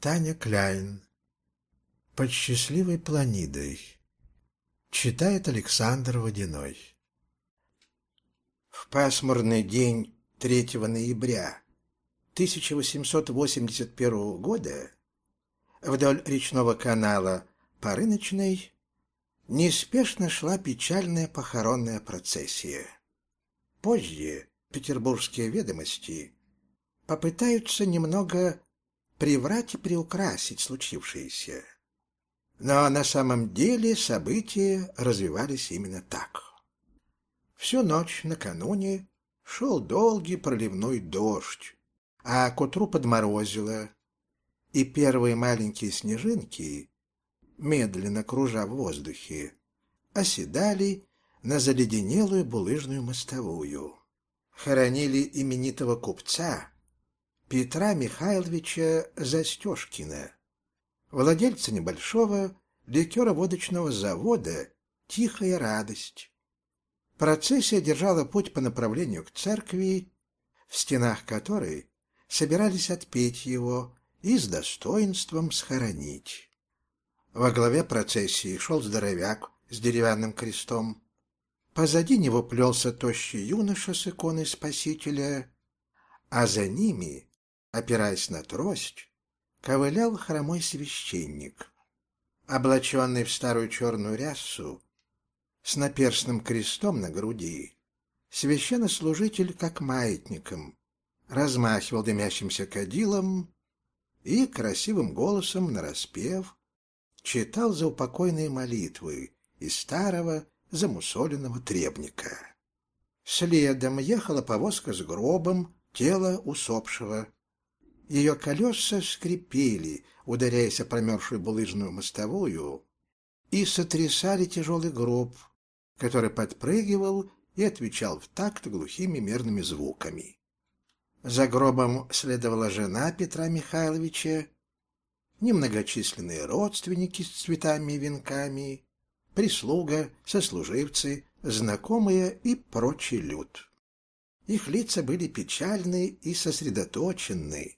Таня Кляйн. Под счастливой планидой. Читает Александр Водяной. В пасмурный день 3 ноября 1881 года вдоль речного канала по Рыночной неспешно шла печальная похоронная процессия. Позже петербургские ведомости попытаются немного приврать и приукрасить случившееся. Но на самом деле события развивались именно так. Всю ночь накануне шел долгий проливной дождь, а к утру подморозило, и первые маленькие снежинки, медленно кружа в воздухе, оседали на заледенелую булыжную мостовую. Хоронили именитого купца Петра Михайловича Застежкина, владельца небольшого ликероводочного завода «Тихая радость». Процессия держала путь по направлению к церкви, в стенах которой собирались отпеть его и с достоинством схоронить. Во главе процессии шел здоровяк с деревянным крестом. Позади него плелся тощий юноша с иконой Спасителя, а за ними опираясь на трость, ковылял хромой священник. Облаченный в старую черную рясу, с наперстным крестом на груди, священнослужитель, как маятником, размахивал дымящимся кадилом и красивым голосом нараспев читал заупокойные молитвы из старого замусоленного требника. Следом ехала повозка с гробом тела усопшего, ее колеса скрипели, ударяясь о промерзшую булыжную мостовую, и сотрясали тяжелый гроб, который подпрыгивал и отвечал в такт глухими мерными звуками. За гробом следовала жена Петра Михайловича, немногочисленные родственники с цветами и венками, прислуга, сослуживцы, знакомые и прочий люд. Их лица были печальны и сосредоточенны,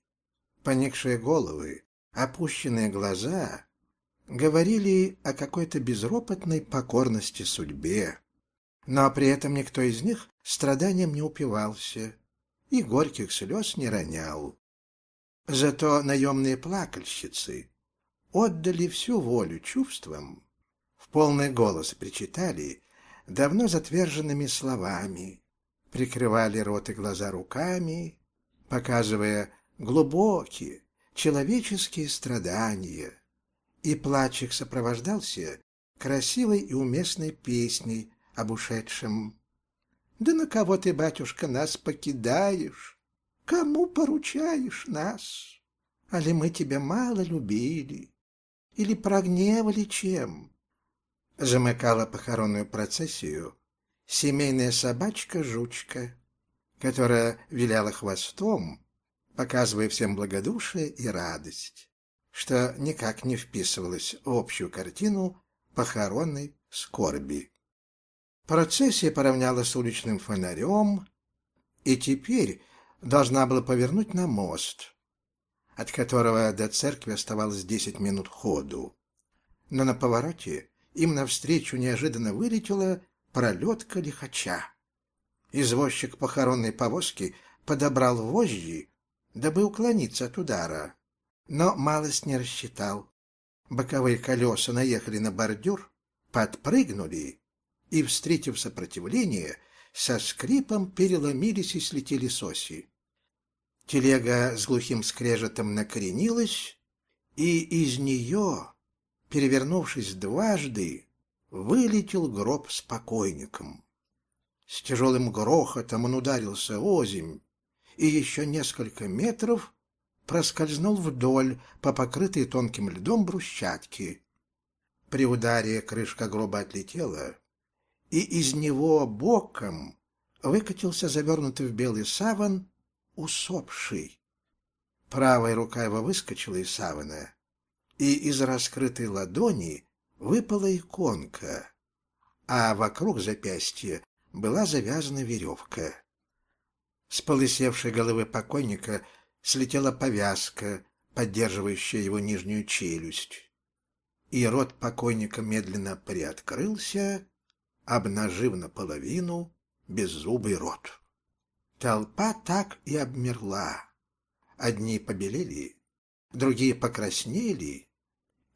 Поникшие головы, опущенные глаза говорили о какой-то безропотной покорности судьбе. Но при этом никто из них страданием не упивался и горьких слез не ронял. Зато наемные плакальщицы отдали всю волю чувствам, в полный голос причитали давно затверженными словами, прикрывали рот и глаза руками, показывая глубокие человеческие страдания, и плач их сопровождался красивой и уместной песней об ушедшем. «Да на кого ты, батюшка, нас покидаешь? Кому поручаешь нас? Али мы тебя мало любили? Или прогневали чем?» Замыкала похоронную процессию семейная собачка-жучка, которая виляла хвостом показывая всем благодушие и радость, что никак не вписывалось в общую картину похоронной скорби. Процессия поравнялась с уличным фонарем и теперь должна была повернуть на мост, от которого до церкви оставалось десять минут ходу. Но на повороте им навстречу неожиданно вылетела пролетка лихача. Извозчик похоронной повозки подобрал вожжи дабы уклониться от удара. Но малость не рассчитал. Боковые колеса наехали на бордюр, подпрыгнули и, встретив сопротивление, со скрипом переломились и слетели с оси. Телега с глухим скрежетом накренилась, и из нее, перевернувшись дважды, вылетел гроб с покойником. С тяжелым грохотом он ударился озимь, и еще несколько метров проскользнул вдоль по покрытой тонким льдом брусчатки. При ударе крышка гроба отлетела, и из него боком выкатился завернутый в белый саван усопший. Правая рука его выскочила из савана, и из раскрытой ладони выпала иконка, а вокруг запястья была завязана веревка. С полысевшей головы покойника слетела повязка, поддерживающая его нижнюю челюсть. И рот покойника медленно приоткрылся, обнажив наполовину беззубый рот. Толпа так и обмерла. Одни побелели, другие покраснели,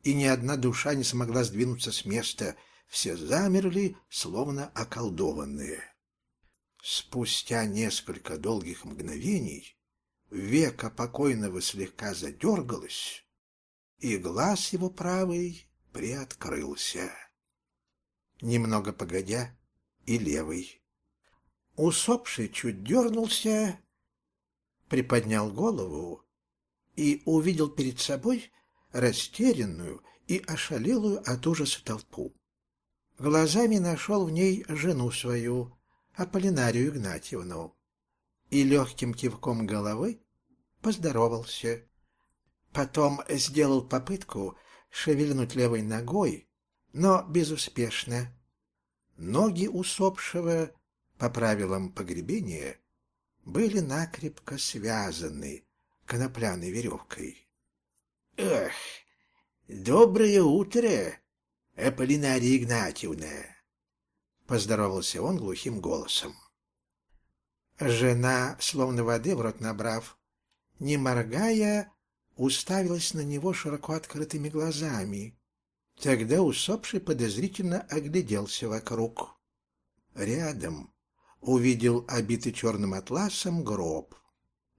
и ни одна душа не смогла сдвинуться с места, все замерли, словно околдованные. Спустя несколько долгих мгновений века покойного слегка задергалось, и глаз его правый приоткрылся. Немного погодя, и левый. Усопший чуть дернулся, приподнял голову и увидел перед собой растерянную и ошалелую от ужаса толпу. Глазами нашел в ней жену свою, Аполлинарию Игнатьевну, и легким кивком головы поздоровался. Потом сделал попытку шевельнуть левой ногой, но безуспешно. Ноги усопшего, по правилам погребения, были накрепко связаны конопляной веревкой. — Эх, доброе утро, Аполлинария Игнатьевна! — поздоровался он глухим голосом. Жена, словно воды в рот набрав, не моргая, уставилась на него широко открытыми глазами. Тогда усопший подозрительно огляделся вокруг. Рядом увидел обитый черным атласом гроб.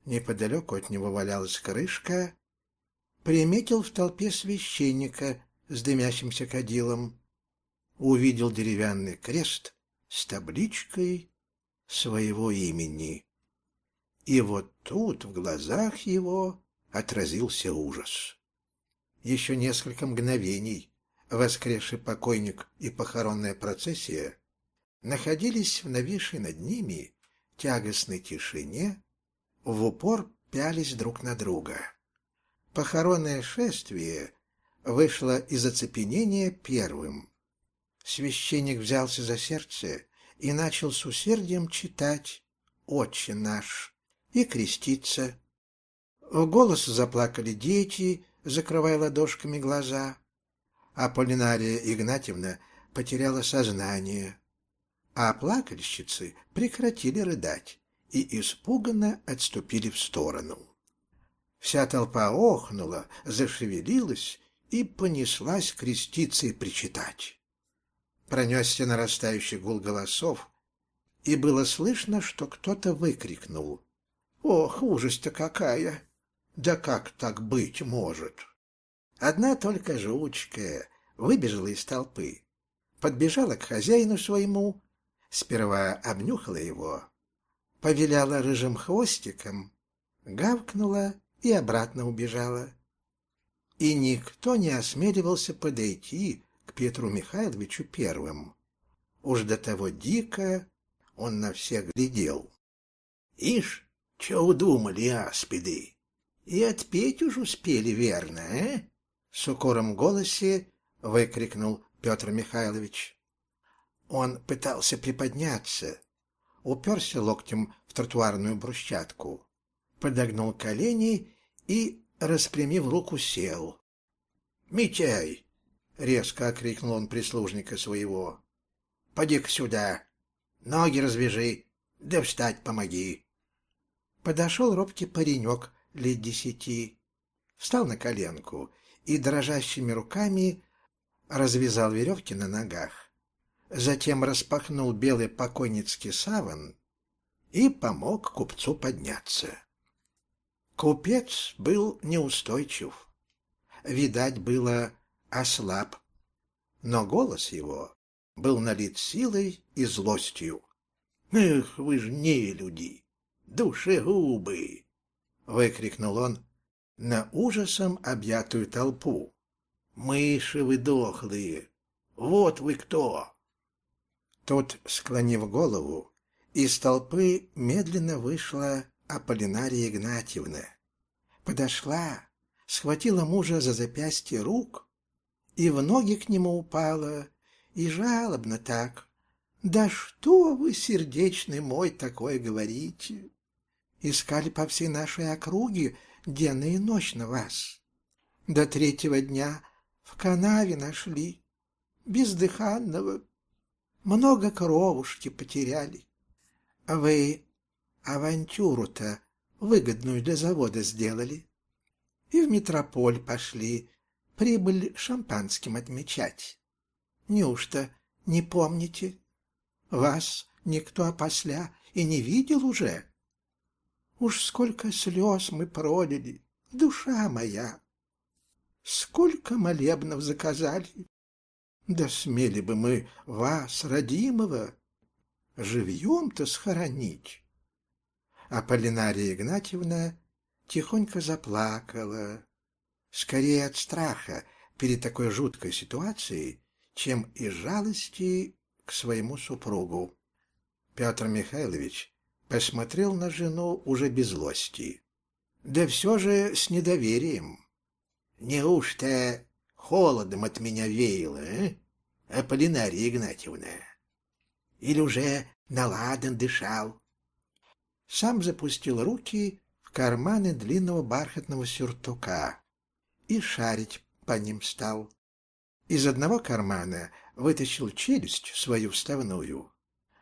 Неподалеку от него валялась крышка. Приметил в толпе священника с дымящимся кадилом. Увидел деревянный крест с табличкой своего имени. И вот тут в глазах его отразился ужас. Еще несколько мгновений воскресший покойник и похоронная процессия находились в нависшей над ними тягостной тишине, в упор пялись друг на друга. Похоронное шествие вышло из оцепенения первым. Священник взялся за сердце и начал с усердием читать «Отче наш» и креститься. В голос заплакали дети, закрывая ладошками глаза. А Полинария Игнатьевна потеряла сознание, а плакальщицы прекратили рыдать и испуганно отступили в сторону. Вся толпа охнула, зашевелилась и понеслась креститься и причитать. Пронесся нарастающий гул голосов, и было слышно, что кто-то выкрикнул. «Ох, ужасть-то какая! Да как так быть может?» Одна только жучка выбежала из толпы, подбежала к хозяину своему, сперва обнюхала его, повиляла рыжим хвостиком, гавкнула и обратно убежала. И никто не осмеливался подойти к Петру Михайловичу первым. Уж до того дико он на всех глядел. Ишь, что удумали аспиды? И отпеть уж успели, верно, э? С укором голосе выкрикнул Петр Михайлович. Он пытался приподняться, уперся локтем в тротуарную брусчатку, подогнул колени и, распрямив руку, сел. «Митяй, — резко окрикнул он прислужника своего. — Поди-ка сюда, ноги развяжи, да встать помоги. Подошел робкий паренек лет десяти, встал на коленку и дрожащими руками развязал веревки на ногах. Затем распахнул белый покойницкий саван и помог купцу подняться. Купец был неустойчив. Видать было, ослаб, но голос его был налит силой и злостью. «Эх, вы ж не люди, душегубы!» — выкрикнул он на ужасом объятую толпу. «Мыши вы дохлые! Вот вы кто!» Тут, склонив голову, из толпы медленно вышла Аполлинария Игнатьевна. Подошла, схватила мужа за запястье рук и в ноги к нему упала, и жалобно так. «Да что вы, сердечный мой, такое говорите?» Искали по всей нашей округе, денно и ночно вас. До третьего дня в канаве нашли, бездыханного. Много кровушки потеряли. Вы авантюру-то выгодную для завода сделали. И в метрополь пошли прибыль шампанским отмечать. Неужто не помните? Вас никто опосля и не видел уже. Уж сколько слез мы пролили, душа моя! Сколько молебнов заказали! Да смели бы мы вас, родимого, живьем-то схоронить. А Полинария Игнатьевна тихонько заплакала, скорее от страха перед такой жуткой ситуацией, чем из жалости к своему супругу. Петр Михайлович посмотрел на жену уже без злости, да все же с недоверием. «Неужто холодом от меня веяло, э? Аполлинария Игнатьевна? Или уже наладан дышал?» Сам запустил руки в карманы длинного бархатного сюртука и шарить по ним стал. Из одного кармана вытащил челюсть свою вставную,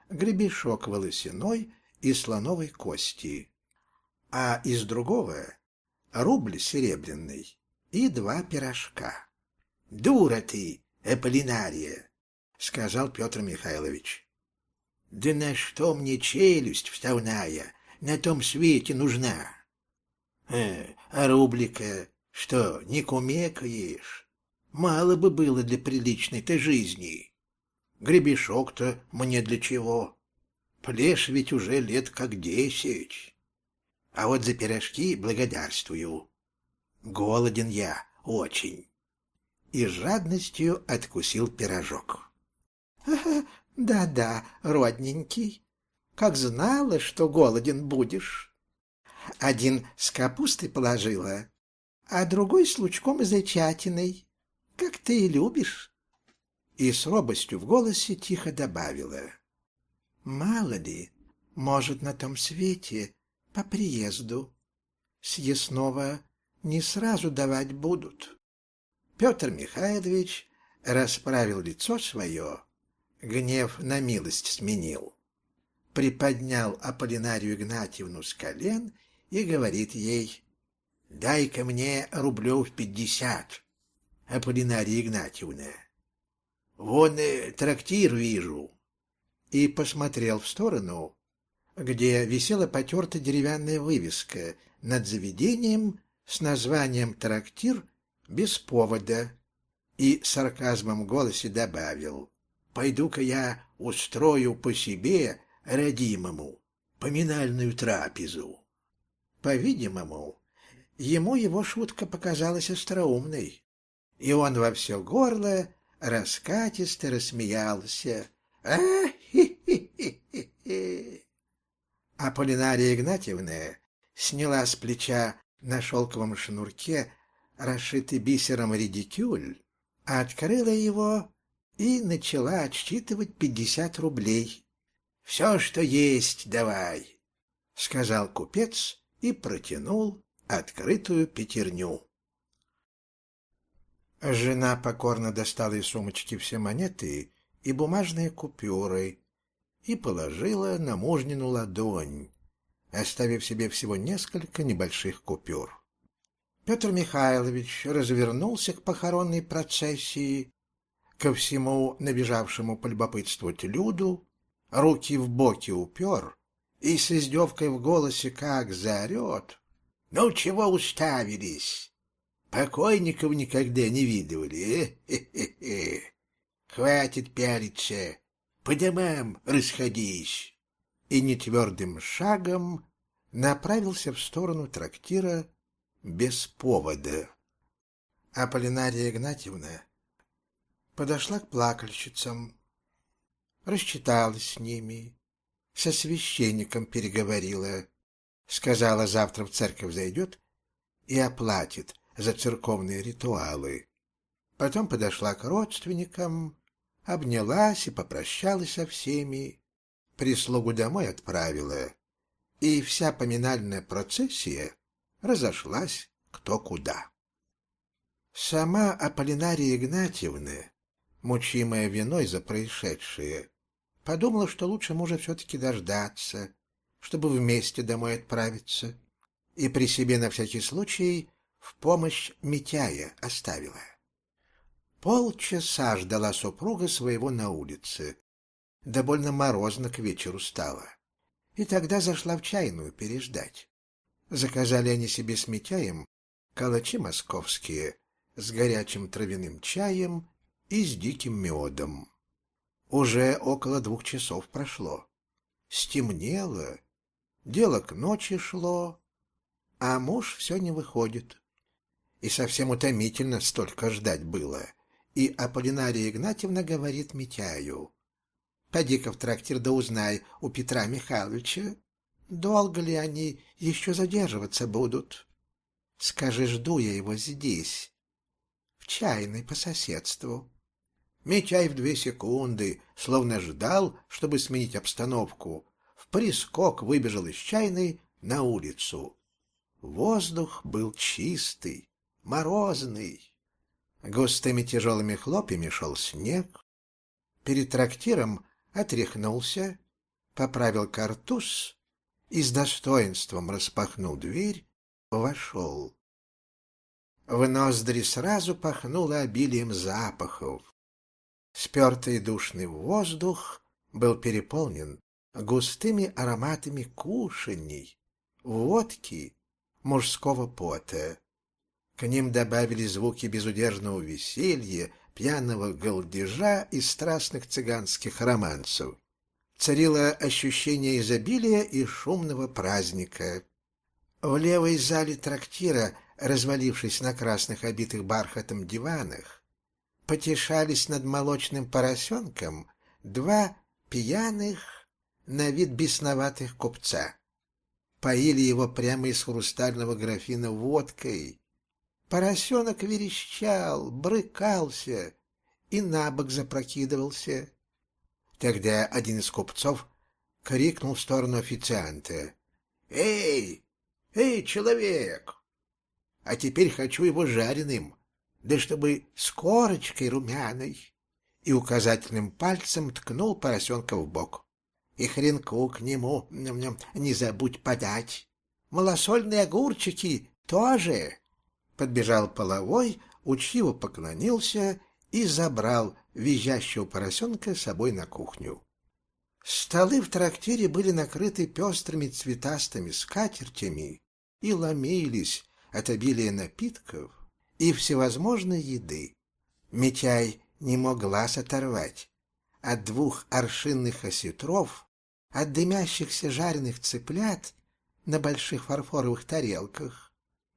гребешок волосяной и слоновой кости, а из другого — рубль серебряный и два пирожка. — Дура ты, Аполлинария! — сказал Петр Михайлович. — Да на что мне челюсть вставная на том свете нужна? Э, а рублика что, не кумекаешь? Мало бы было для приличной-то жизни. Гребешок-то мне для чего? Плешь ведь уже лет как десять. А вот за пирожки благодарствую. Голоден я очень. И жадностью откусил пирожок. «Да-да, родненький, как знала, что голоден будешь. Один с капустой положила, а другой с лучком и зайчатиной, как ты и любишь. И с робостью в голосе тихо добавила. Мало ли, может, на том свете по приезду. Съестного не сразу давать будут. Петр Михайлович расправил лицо свое, гнев на милость сменил. Приподнял Аполлинарию Игнатьевну с колен и говорит ей, дай-ка мне рублев пятьдесят, Аполлинария Игнатьевна. Вон э, трактир вижу. И посмотрел в сторону, где висела потертая деревянная вывеска над заведением с названием «Трактир» без повода, и сарказмом в голосе добавил «Пойду-ка я устрою по себе, родимому, поминальную трапезу». По-видимому, Ему его шутка показалась остроумной, и он во все горло раскатисто рассмеялся. а хи хи Игнатьевна сняла с плеча на шелковом шнурке расшитый бисером редикюль, открыла его и начала отсчитывать пятьдесят рублей. «Все, что есть, давай», — сказал купец и протянул открытую пятерню. Жена покорно достала из сумочки все монеты и бумажные купюры и положила на мужнину ладонь, оставив себе всего несколько небольших купюр. Петр Михайлович развернулся к похоронной процессии, ко всему набежавшему полюбопытствовать люду, руки в боки упер и с издевкой в голосе как заорет. Ну, чего уставились? Покойников никогда не видывали, э? Хватит пялиться, по домам расходись. И нетвердым шагом направился в сторону трактира без повода. А Полинария Игнатьевна подошла к плакальщицам, рассчиталась с ними, со священником переговорила, Сказала, завтра в церковь зайдет и оплатит за церковные ритуалы. Потом подошла к родственникам, обнялась и попрощалась со всеми, прислугу домой отправила, и вся поминальная процессия разошлась кто куда. Сама Аполлинария Игнатьевна, мучимая виной за происшедшее, подумала, что лучше мужа все-таки дождаться, чтобы вместе домой отправиться, и при себе на всякий случай в помощь Митяя оставила. Полчаса ждала супруга своего на улице. Довольно морозно к вечеру стало. И тогда зашла в чайную переждать. Заказали они себе с Митяем калачи московские с горячим травяным чаем и с диким медом. Уже около двух часов прошло. Стемнело, дело к ночи шло, а муж все не выходит. И совсем утомительно столько ждать было. И Аполлинария Игнатьевна говорит Митяю. «Поди-ка в трактир да узнай у Петра Михайловича, долго ли они еще задерживаться будут. Скажи, жду я его здесь, в чайной по соседству». Митяй в две секунды, словно ждал, чтобы сменить обстановку, прискок выбежал из чайной на улицу. Воздух был чистый, морозный. Густыми тяжелыми хлопьями шел снег. Перед трактиром отряхнулся, поправил картуз и с достоинством распахнул дверь, вошел. В ноздри сразу пахнуло обилием запахов. Спертый душный воздух был переполнен густыми ароматами кушаний, водки мужского пота. К ним добавили звуки безудержного веселья, пьяного галдежа и страстных цыганских романсов. Царило ощущение изобилия и шумного праздника. В левой зале трактира, развалившись на красных обитых бархатом диванах, потешались над молочным поросенком два пьяных на вид бесноватых купца поили его прямо из хрустального графина водкой. Поросенок верещал, брыкался и на бок запрокидывался. Тогда один из купцов крикнул в сторону официанта. «Эй, эй, человек! А теперь хочу его жареным, да чтобы с корочкой румяной!» И указательным пальцем ткнул поросенка в бок и хренку к нему не забудь подать. Малосольные огурчики тоже. Подбежал половой, учиво поклонился и забрал визжащего поросенка с собой на кухню. Столы в трактире были накрыты пестрыми цветастыми скатертями и ломились от обилия напитков и всевозможной еды. Митяй не мог глаз оторвать от двух аршинных осетров, от дымящихся жареных цыплят на больших фарфоровых тарелках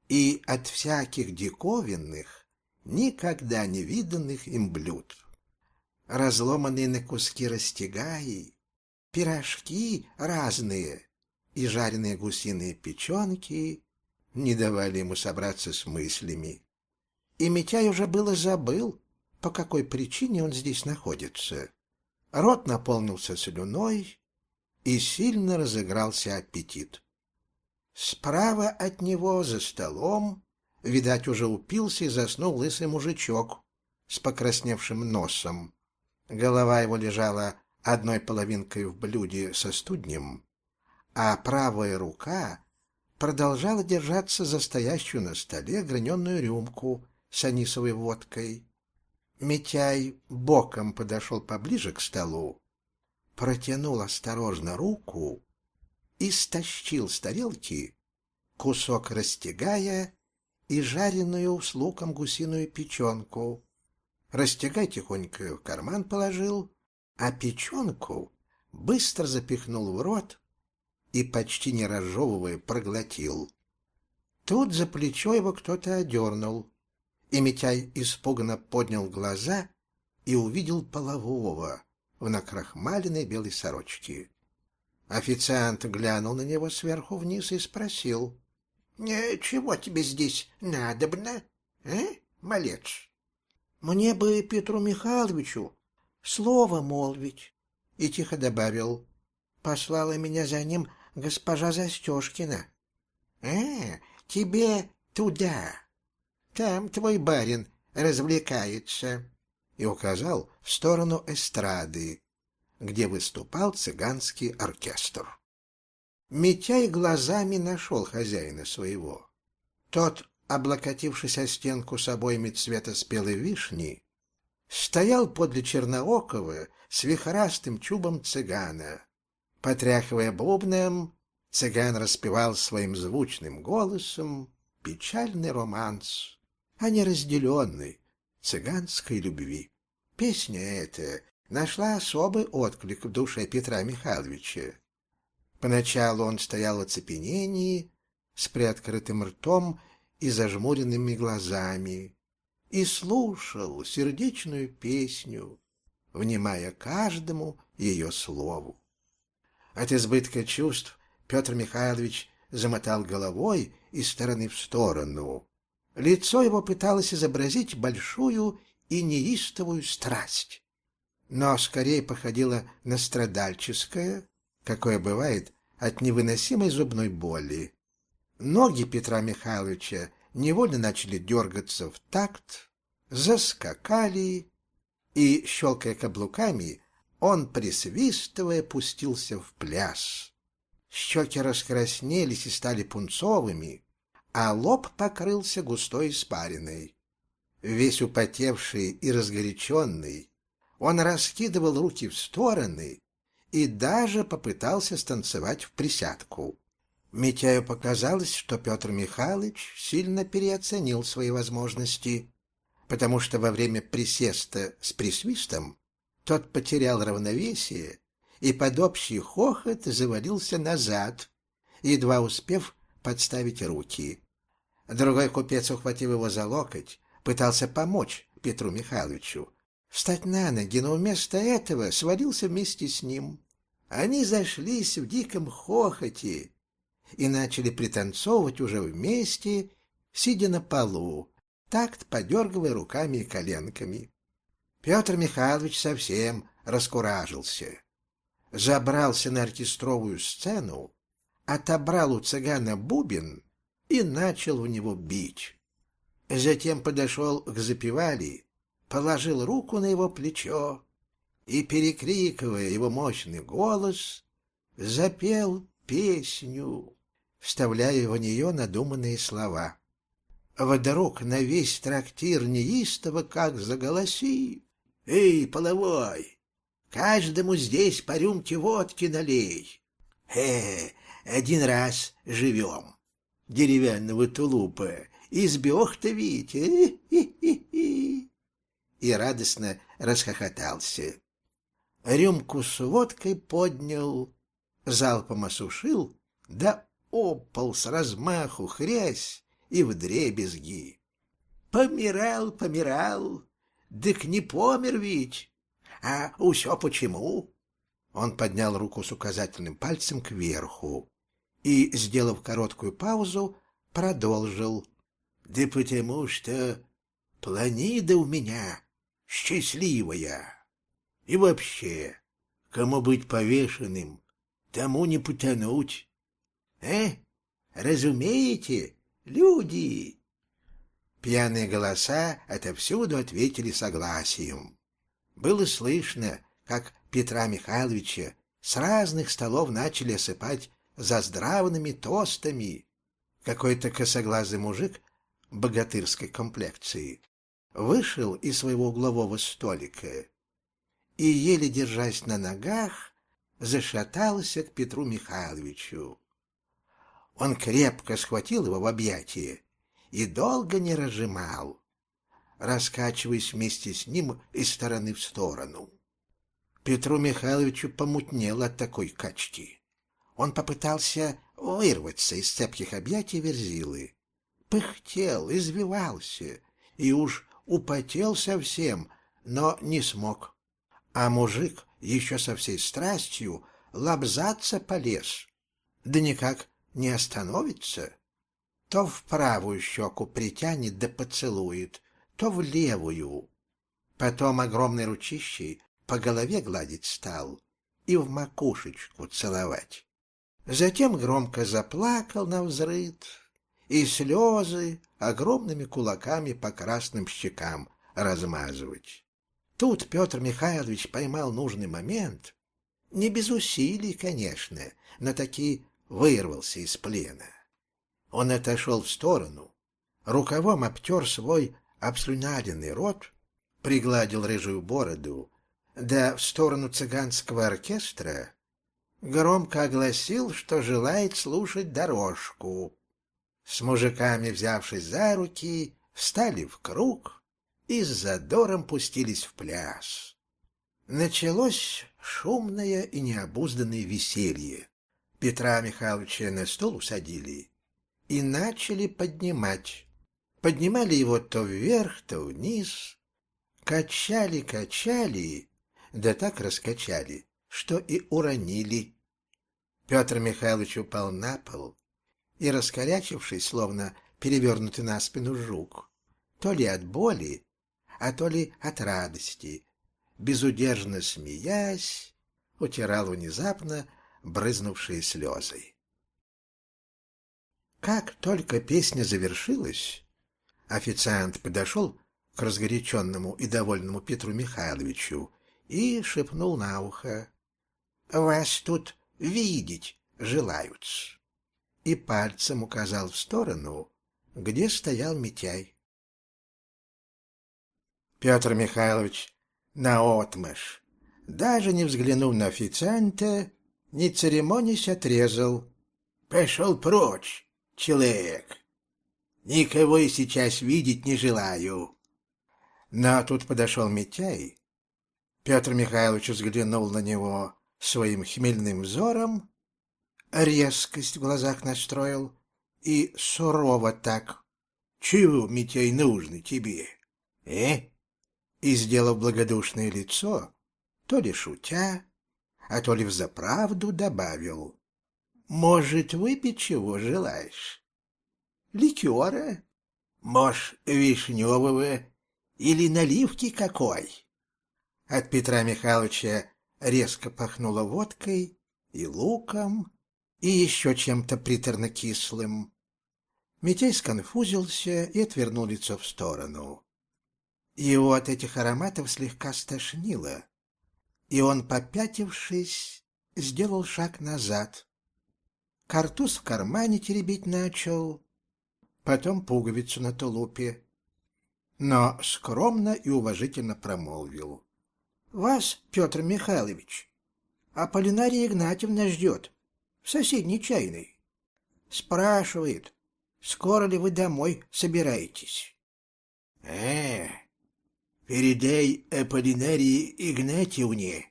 и от всяких диковинных, никогда не виданных им блюд. Разломанные на куски растягаи, пирожки разные и жареные гусиные печенки не давали ему собраться с мыслями. И Митяй уже было забыл, по какой причине он здесь находится. Рот наполнился слюной, и сильно разыгрался аппетит. Справа от него, за столом, видать, уже упился и заснул лысый мужичок с покрасневшим носом. Голова его лежала одной половинкой в блюде со студнем, а правая рука продолжала держаться за стоящую на столе граненую рюмку с анисовой водкой. Митяй боком подошел поближе к столу, протянул осторожно руку и стащил с тарелки кусок растягая и жареную с луком гусиную печенку. Растягай тихонько в карман положил, а печенку быстро запихнул в рот и, почти не разжевывая, проглотил. Тут за плечо его кто-то одернул — и Митяй испуганно поднял глаза и увидел полового в накрахмаленной белой сорочке. Официант глянул на него сверху вниз и спросил. «Э, — Чего тебе здесь надобно, э, малец? — Мне бы Петру Михайловичу слово молвить. И тихо добавил. — Послала меня за ним госпожа Застежкина. — Э, тебе туда. Там твой барин развлекается. И указал в сторону эстрады, где выступал цыганский оркестр. Митяй глазами нашел хозяина своего. Тот, облокотившись о стенку с обоими цвета спелой вишни, стоял подле Черноокова с вихрастым чубом цыгана. Потряхивая бубном, цыган распевал своим звучным голосом печальный романс о неразделенной цыганской любви. Песня эта нашла особый отклик в душе Петра Михайловича. Поначалу он стоял в оцепенении, с приоткрытым ртом и зажмуренными глазами, и слушал сердечную песню, внимая каждому ее слову. От избытка чувств Петр Михайлович замотал головой из стороны в сторону. Лицо его пыталось изобразить большую и неистовую страсть, но скорее походило на страдальческое, какое бывает от невыносимой зубной боли. Ноги Петра Михайловича невольно начали дергаться в такт, заскакали, и, щелкая каблуками, он, присвистывая, пустился в пляс. Щеки раскраснелись и стали пунцовыми, а лоб покрылся густой испариной. Весь употевший и разгоряченный, он раскидывал руки в стороны и даже попытался станцевать в присядку. Митяю показалось, что Петр Михайлович сильно переоценил свои возможности, потому что во время присеста с присвистом тот потерял равновесие и под общий хохот завалился назад, едва успев подставить руки. Другой купец, ухватив его за локоть, пытался помочь Петру Михайловичу встать на ноги, но вместо этого свалился вместе с ним. Они зашлись в диком хохоте, и начали пританцовывать уже вместе, сидя на полу, такт подергивая руками и коленками. Петр Михайлович совсем раскуражился. Забрался на оркестровую сцену, отобрал у цыгана бубен и начал в него бить. Затем подошел к запевали, положил руку на его плечо и, перекрикивая его мощный голос, запел песню вставляя в нее надуманные слова. Вдруг на весь трактир неистово как заголоси. «Эй, половой, каждому здесь по рюмке водки налей. Э, один раз живем. Деревянного тулупа избег-то ведь, э, И радостно расхохотался. Рюмку с водкой поднял, залпом осушил, да опал с размаху хрясь и вдребезги. Помирал, помирал, дык не помер ведь. А усё почему? Он поднял руку с указательным пальцем кверху и, сделав короткую паузу, продолжил. Да потому что планида у меня счастливая. И вообще, кому быть повешенным, тому не потонуть. Э? Разумеете, люди?» Пьяные голоса отовсюду ответили согласием. Было слышно, как Петра Михайловича с разных столов начали осыпать заздравными тостами. Какой-то косоглазый мужик богатырской комплекции вышел из своего углового столика и, еле держась на ногах, зашатался к Петру Михайловичу. Он крепко схватил его в объятия и долго не разжимал, раскачиваясь вместе с ним из стороны в сторону. Петру Михайловичу помутнел от такой качки. Он попытался вырваться из цепких объятий Верзилы. Пыхтел, извивался и уж употел совсем, но не смог. А мужик еще со всей страстью лобзаться полез. Да никак не остановится, то в правую щеку притянет да поцелует, то в левую. Потом огромной ручищей по голове гладить стал и в макушечку целовать. Затем громко заплакал на взрыд и слезы огромными кулаками по красным щекам размазывать. Тут Петр Михайлович поймал нужный момент, не без усилий, конечно, но таки вырвался из плена. Он отошел в сторону, рукавом обтер свой обслюнявленный рот, пригладил рыжую бороду, да в сторону цыганского оркестра громко огласил, что желает слушать дорожку. С мужиками, взявшись за руки, встали в круг и с задором пустились в пляс. Началось шумное и необузданное веселье. Петра Михайловича на стол усадили и начали поднимать. Поднимали его то вверх, то вниз, качали, качали, да так раскачали, что и уронили. Петр Михайлович упал на пол и, раскорячившись, словно перевернутый на спину жук, то ли от боли, а то ли от радости, безудержно смеясь, утирал внезапно брызнувшие слезы. Как только песня завершилась, официант подошел к разгоряченному и довольному Петру Михайловичу и шепнул на ухо. «Вас тут видеть желают». И пальцем указал в сторону, где стоял Митяй. Петр Михайлович наотмашь, даже не взглянув на официанта, не церемонясь отрезал. «Пошел прочь, человек! Никого и сейчас видеть не желаю!» Но тут подошел Митяй. Петр Михайлович взглянул на него своим хмельным взором, резкость в глазах настроил и сурово так. «Чего, Митяй, нужно тебе, э?» И, сделав благодушное лицо, то ли шутя, а то ли взаправду добавил. «Может, выпить чего желаешь? Ликера? Может, вишневого или наливки какой?» От Петра Михайловича резко пахнуло водкой и луком, и еще чем-то приторно-кислым. Митей сконфузился и отвернул лицо в сторону. Его от этих ароматов слегка стошнило, и он, попятившись, сделал шаг назад. Картуз в кармане теребить начал, потом пуговицу на тулупе, но скромно и уважительно промолвил. — Вас, Петр Михайлович, Аполлинария Игнатьевна ждет в соседней чайной. Спрашивает, скоро ли вы домой собираетесь. — Э, передай Аполлинарии Игнатьевне,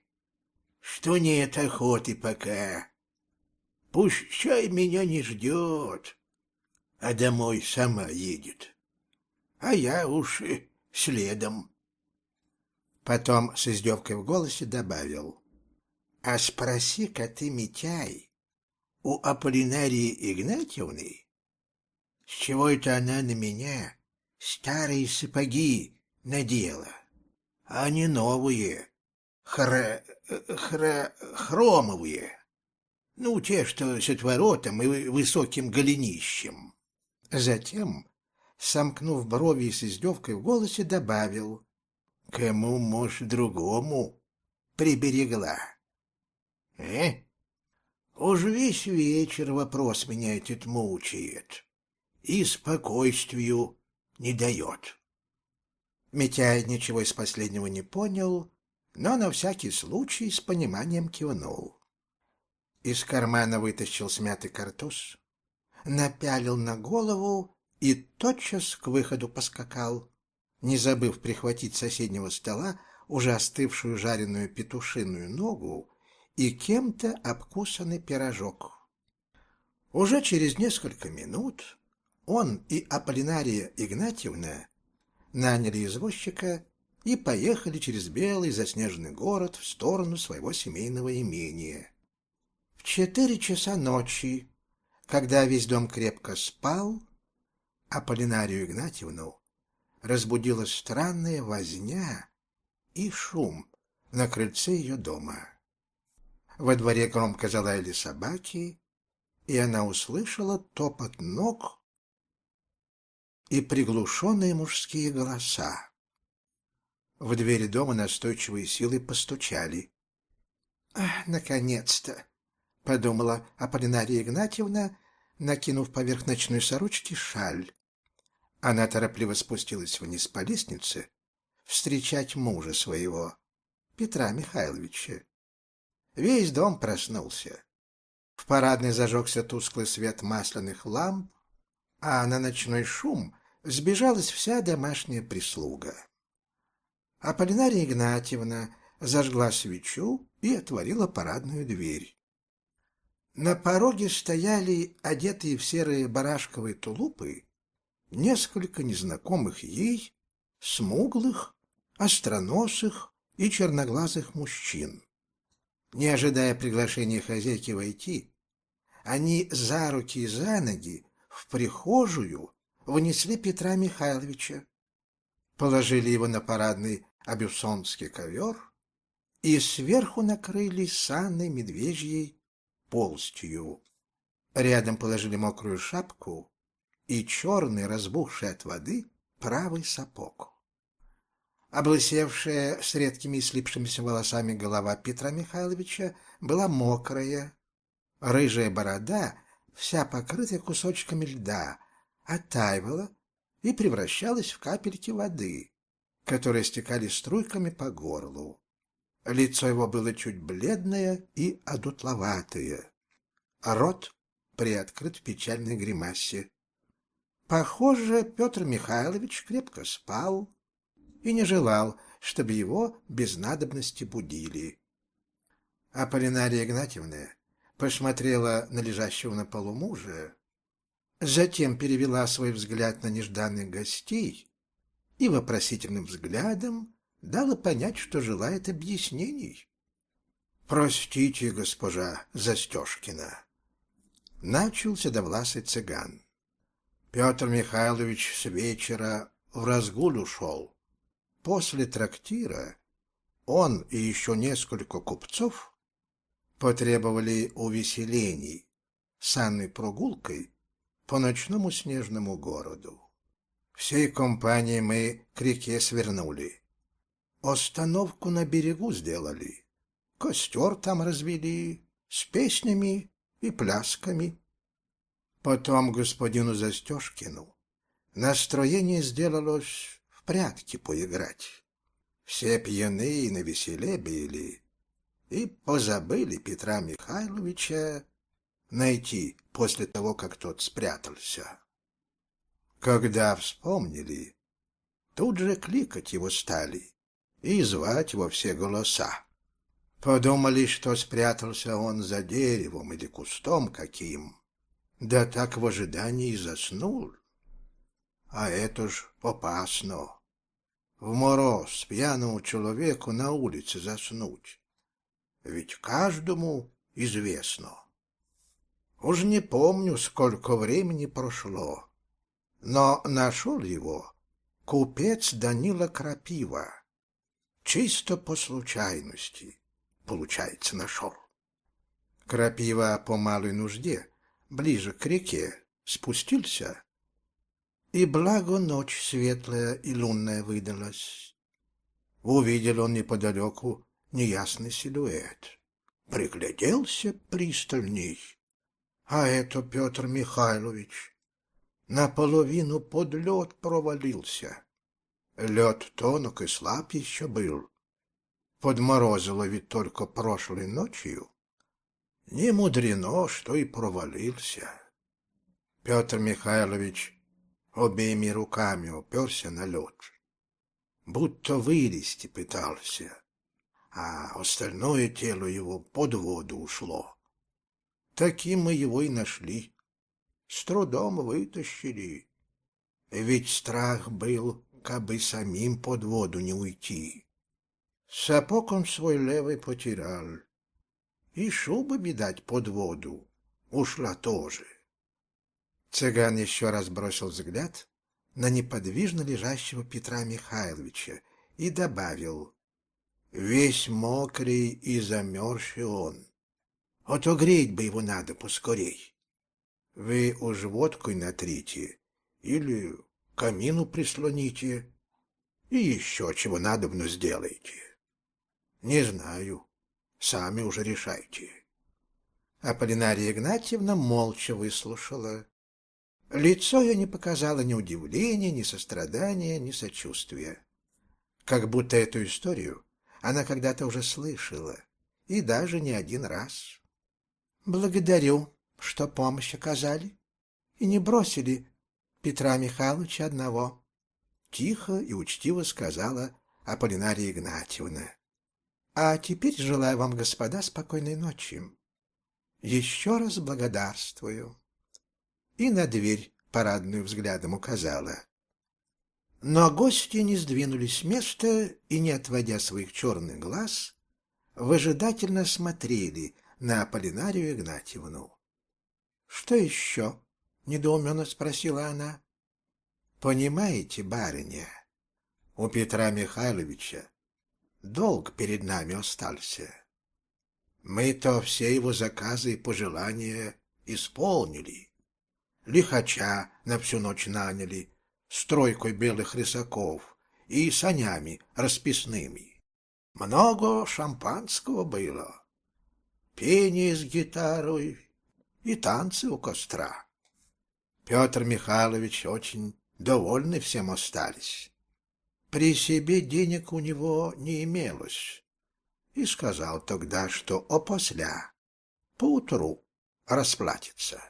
что нет охоты пока. Пусть чай меня не ждет, а домой сама едет. А я уж следом. Потом с издевкой в голосе добавил. А спроси-ка ты, Митяй, у Аполлинарии Игнатьевны, с чего это она на меня старые сапоги надела, а не новые, хра... хра... хромовые. Ну, те, что с отворотом и высоким голенищем. Затем, сомкнув брови с издевкой в голосе, добавил, «Кому, может, другому приберегла?» «Э? Уж весь вечер вопрос меня этот мучает и спокойствию не дает». Митяй ничего из последнего не понял, но на всякий случай с пониманием кивнул. Из кармана вытащил смятый картуз, напялил на голову и тотчас к выходу поскакал, не забыв прихватить с соседнего стола уже остывшую жареную петушиную ногу и кем-то обкусанный пирожок. Уже через несколько минут он и Аполлинария Игнатьевна наняли извозчика и поехали через белый заснеженный город в сторону своего семейного имения. В четыре часа ночи, когда весь дом крепко спал, Аполлинарию Игнатьевну разбудила странная возня и шум на крыльце ее дома. Во дворе громко залаяли собаки, и она услышала топот ног и приглушенные мужские голоса. В двери дома настойчивые силы постучали. «Наконец-то!» — подумала Аполлинария Игнатьевна, накинув поверх ночной сорочки шаль. Она торопливо спустилась вниз по лестнице встречать мужа своего, Петра Михайловича. Весь дом проснулся. В парадной зажегся тусклый свет масляных ламп, а на ночной шум сбежалась вся домашняя прислуга. Аполлинария Игнатьевна зажгла свечу и отворила парадную дверь. На пороге стояли, одетые в серые барашковые тулупы, несколько незнакомых ей, смуглых, остроносых и черноглазых мужчин. Не ожидая приглашения хозяйки войти, они за руки и за ноги в прихожую внесли Петра Михайловича, положили его на парадный абюсонский ковер и сверху накрыли санной медвежьей полстью. Рядом положили мокрую шапку и черный, разбухший от воды, правый сапог. Облысевшая с редкими слипшимися волосами голова Петра Михайловича была мокрая. Рыжая борода, вся покрытая кусочками льда, оттаивала и превращалась в капельки воды, которые стекали струйками по горлу. Лицо его было чуть бледное и одутловатое, рот приоткрыт в печальной гримасе. Похоже, Петр Михайлович крепко спал, и не желал, чтобы его без надобности будили. Аполлинария Игнатьевна посмотрела на лежащего на полу мужа, затем перевела свой взгляд на нежданных гостей и вопросительным взглядом дала понять, что желает объяснений. «Простите, госпожа Застежкина», — начал седовласый цыган. Петр Михайлович с вечера в разгул ушел. После трактира он и еще несколько купцов потребовали увеселений санной прогулкой по ночному снежному городу. Всей компанией мы к реке свернули. Остановку на берегу сделали. Костер там развели с песнями и плясками. Потом господину Застежкину настроение сделалось прятки поиграть. Все пьяные на веселе били и позабыли Петра Михайловича найти после того, как тот спрятался. Когда вспомнили, тут же кликать его стали и звать во все голоса. Подумали, что спрятался он за деревом или кустом каким, да так в ожидании заснул. А это ж опасно. В мороз пьяному человеку на улице заснуть. Ведь каждому известно. Уж не помню, сколько времени прошло, но нашел его купец Данила Крапива. Чисто по случайности, получается, нашел. Крапива по малой нужде, ближе к реке, спустился и благо ночь светлая и лунная выдалась. Увидел он неподалеку неясный силуэт. Пригляделся пристальней. А это Петр Михайлович. Наполовину под лед провалился. Лед тонок и слаб еще был. Подморозило ведь только прошлой ночью. Не мудрено, что и провалился. Петр Михайлович обеими руками уперся на лед, будто вылезти пытался, а остальное тело его под воду ушло. Таким мы его и нашли, с трудом вытащили, ведь страх был, кабы самим под воду не уйти. Сапог он свой левый потерял, и шуба, видать, под воду ушла тоже. Цыган еще раз бросил взгляд на неподвижно лежащего Петра Михайловича и добавил «Весь мокрый и замерзший он. А то греть бы его надо поскорей. Вы уж водкой натрите или камину прислоните и еще чего надобно сделайте. Не знаю, сами уже решайте. Аполлинария Игнатьевна молча выслушала. Лицо ее не показало ни удивления, ни сострадания, ни сочувствия. Как будто эту историю она когда-то уже слышала, и даже не один раз. «Благодарю, что помощь оказали, и не бросили Петра Михайловича одного», — тихо и учтиво сказала Аполлинария Игнатьевна. «А теперь желаю вам, господа, спокойной ночи. Еще раз благодарствую» и на дверь парадную взглядом указала. Но гости не сдвинулись с места и, не отводя своих черных глаз, выжидательно смотрели на Аполлинарию Игнатьевну. — Что еще? — недоуменно спросила она. — Понимаете, барыня, у Петра Михайловича долг перед нами остался. Мы-то все его заказы и пожелания исполнили лихача на всю ночь наняли, с тройкой белых рысаков и санями расписными. Много шампанского было, пение с гитарой и танцы у костра. Петр Михайлович очень довольны всем остались. При себе денег у него не имелось, и сказал тогда, что опосля, поутру расплатится.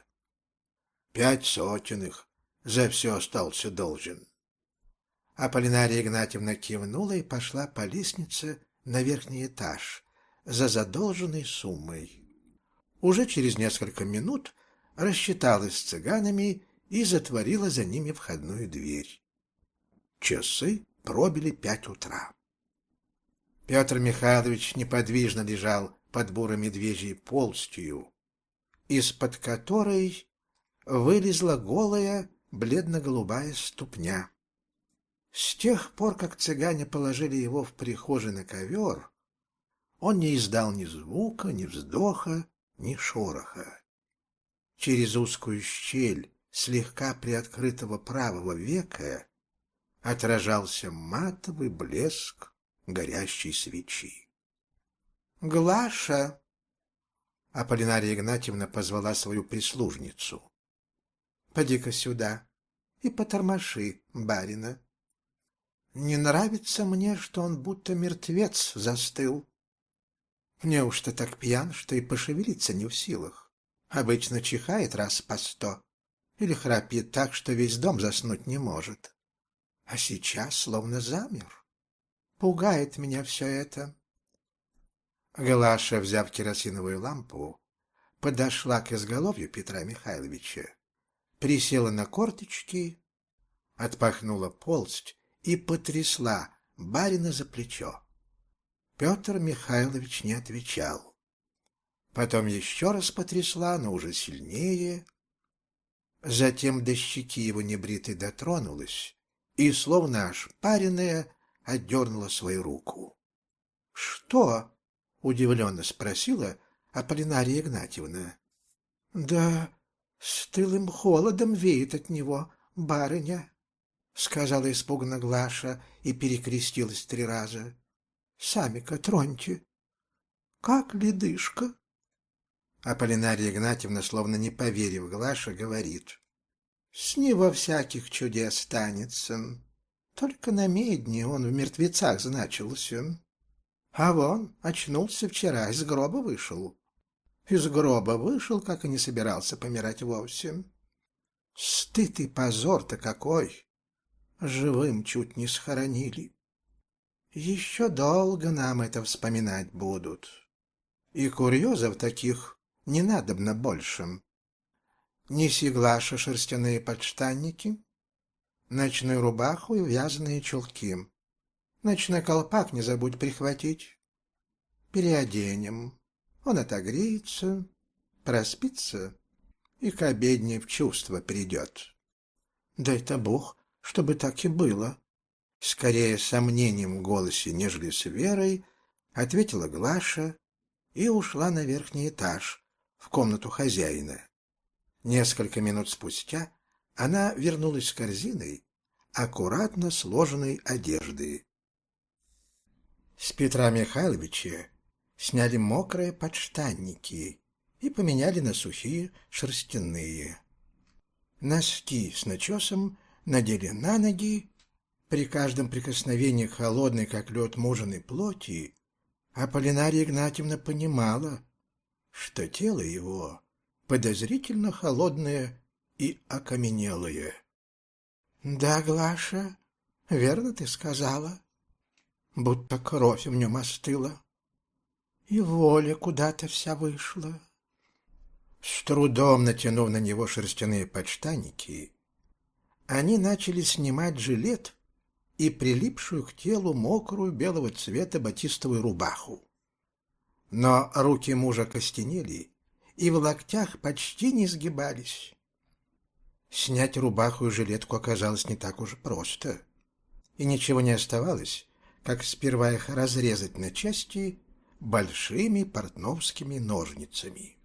Пять сотен их за все остался должен. Аполлинария Игнатьевна кивнула и пошла по лестнице на верхний этаж за задолженной суммой. Уже через несколько минут рассчиталась с цыганами и затворила за ними входную дверь. Часы пробили пять утра. Петр Михайлович неподвижно лежал под бурой медвежьей полстью, из-под которой вылезла голая бледно-голубая ступня. С тех пор, как цыгане положили его в прихожей на ковер, он не издал ни звука, ни вздоха, ни шороха. Через узкую щель слегка приоткрытого правого века отражался матовый блеск горящей свечи. «Глаша!» Аполлинария Игнатьевна позвала свою прислужницу. Поди-ка сюда и потормоши барина. Не нравится мне, что он будто мертвец застыл. Неужто так пьян, что и пошевелиться не в силах? Обычно чихает раз по сто или храпит так, что весь дом заснуть не может. А сейчас словно замер. Пугает меня все это. Глаша, взяв керосиновую лампу, подошла к изголовью Петра Михайловича присела на корточки, отпахнула полсть и потрясла барина за плечо. Петр Михайлович не отвечал. Потом еще раз потрясла, но уже сильнее. Затем до щеки его небритой дотронулась и, словно ошпаренная, отдернула свою руку. — Что? — удивленно спросила Аполлинария Игнатьевна. — Да Стылым холодом веет от него, барыня, — сказала испуганно Глаша и перекрестилась три раза. — Сами-ка троньте. Как ледышка? Аполлинария Игнатьевна, словно не поверив Глаше, говорит. — С него всяких чудес станется. Только на медне он в мертвецах значился. А вон, очнулся вчера, из гроба вышел. Из гроба вышел, как и не собирался помирать вовсе. Стыд и позор-то какой! Живым чуть не схоронили. Еще долго нам это вспоминать будут. И курьезов таких не надобно большим. Неси, Глаша, шерстяные подштанники, ночную рубаху и вязаные чулки. Ночной колпак не забудь прихватить. Переоденем. Он отогреется, проспится и к обедне в чувство придет. Дай-то Бог, чтобы так и было. Скорее сомнением в голосе, нежели с верой, ответила Глаша и ушла на верхний этаж, в комнату хозяина. Несколько минут спустя она вернулась с корзиной, аккуратно сложенной одежды. С Петра Михайловича сняли мокрые подштанники и поменяли на сухие шерстяные. Носки с начесом надели на ноги, при каждом прикосновении холодной, как лед, мужиной плоти, Аполлинария Игнатьевна понимала, что тело его подозрительно холодное и окаменелое. — Да, Глаша, верно ты сказала, будто кровь в нем остыла, и воля куда-то вся вышла. С трудом натянув на него шерстяные подштанники, они начали снимать жилет и прилипшую к телу мокрую белого цвета батистовую рубаху. Но руки мужа костенели и в локтях почти не сгибались. Снять рубаху и жилетку оказалось не так уж просто, и ничего не оставалось, как сперва их разрезать на части большими портновскими ножницами.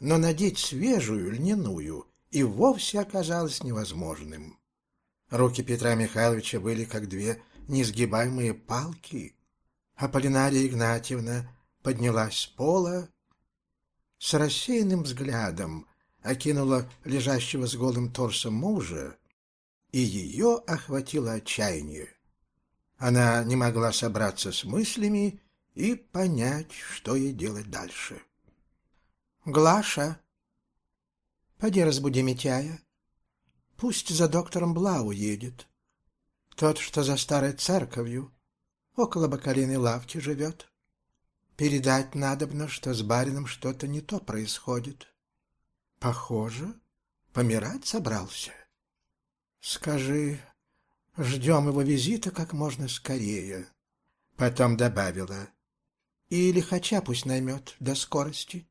Но надеть свежую льняную и вовсе оказалось невозможным. Руки Петра Михайловича были как две несгибаемые палки. а Полинария Игнатьевна поднялась с пола, с рассеянным взглядом окинула лежащего с голым торсом мужа, и ее охватило отчаяние. Она не могла собраться с мыслями и понять, что ей делать дальше. — Глаша, поди разбуди Митяя. Пусть за доктором Блау едет. Тот, что за старой церковью, около бакалейной лавки живет. Передать надобно, что с барином что-то не то происходит. Похоже, помирать собрался. Скажи, ждем его визита как можно скорее. Потом добавила. И лихача пусть наймет до скорости.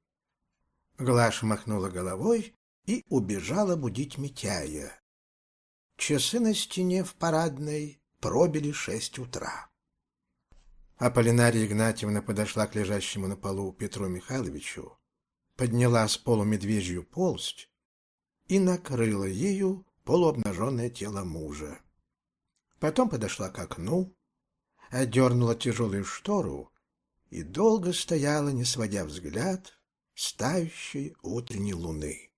Глаша махнула головой и убежала будить Митяя. Часы на стене в парадной пробили шесть утра. Аполлинария Игнатьевна подошла к лежащему на полу Петру Михайловичу, подняла с полу медвежью полсть и накрыла ею полуобнаженное тело мужа. Потом подошла к окну, отдернула тяжелую штору и долго стояла, не сводя взгляд, с тающей утренней луны.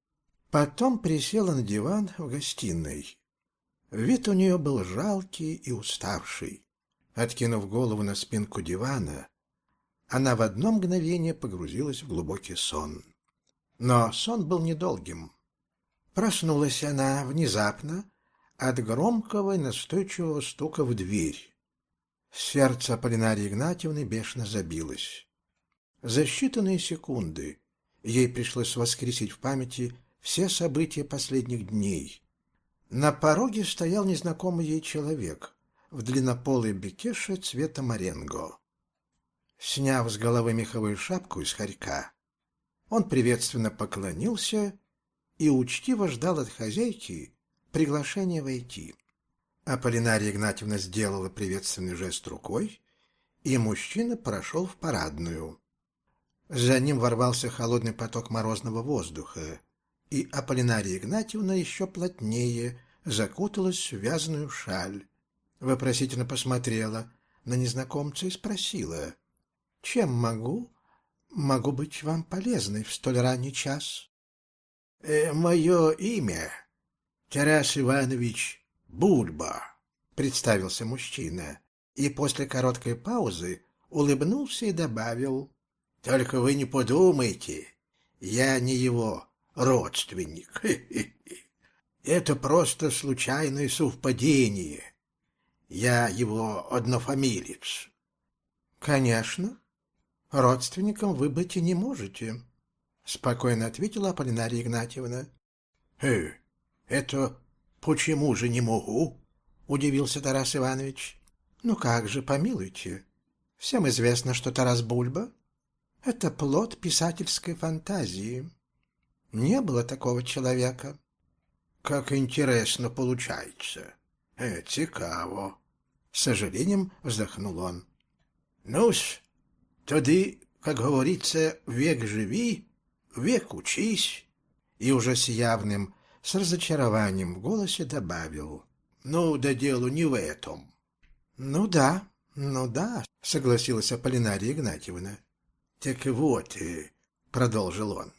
Потом присела на диван в гостиной. Вид у нее был жалкий и уставший. Откинув голову на спинку дивана, она в одно мгновение погрузилась в глубокий сон. Но сон был недолгим. Проснулась она внезапно от громкого и настойчивого стука в дверь. Сердце Аполлинарии Игнатьевны бешено забилось. За считанные секунды ей пришлось воскресить в памяти все события последних дней. На пороге стоял незнакомый ей человек в длиннополой бекеше цвета маренго. Сняв с головы меховую шапку из хорька, он приветственно поклонился и учтиво ждал от хозяйки приглашения войти. Аполлинария Игнатьевна сделала приветственный жест рукой, и мужчина прошел в парадную. За ним ворвался холодный поток морозного воздуха, и Аполлинария Игнатьевна еще плотнее закуталась в вязаную шаль, вопросительно посмотрела на незнакомца и спросила, «Чем могу? Могу быть вам полезной в столь ранний час?» э, «Мое имя Тарас Иванович Бульба», — представился мужчина, и после короткой паузы улыбнулся и добавил, «Только вы не подумайте, я не его родственник. Это просто случайное совпадение. Я его однофамилец. Конечно, родственником вы быть и не можете, спокойно ответила Аполлинария Игнатьевна. Э, это почему же не могу? удивился Тарас Иванович. Ну как же, помилуйте. Всем известно, что Тарас Бульба — это плод писательской фантазии. Не было такого человека. Как интересно получается. Э, цікаво. С сожалением вздохнул он. Ну-с, как говорится, век живи, век учись. И уже с явным, с разочарованием в голосе добавил. Ну, да делу не в этом. Ну да, ну да, согласилась Аполлинария Игнатьевна. Так вот, э, продолжил он,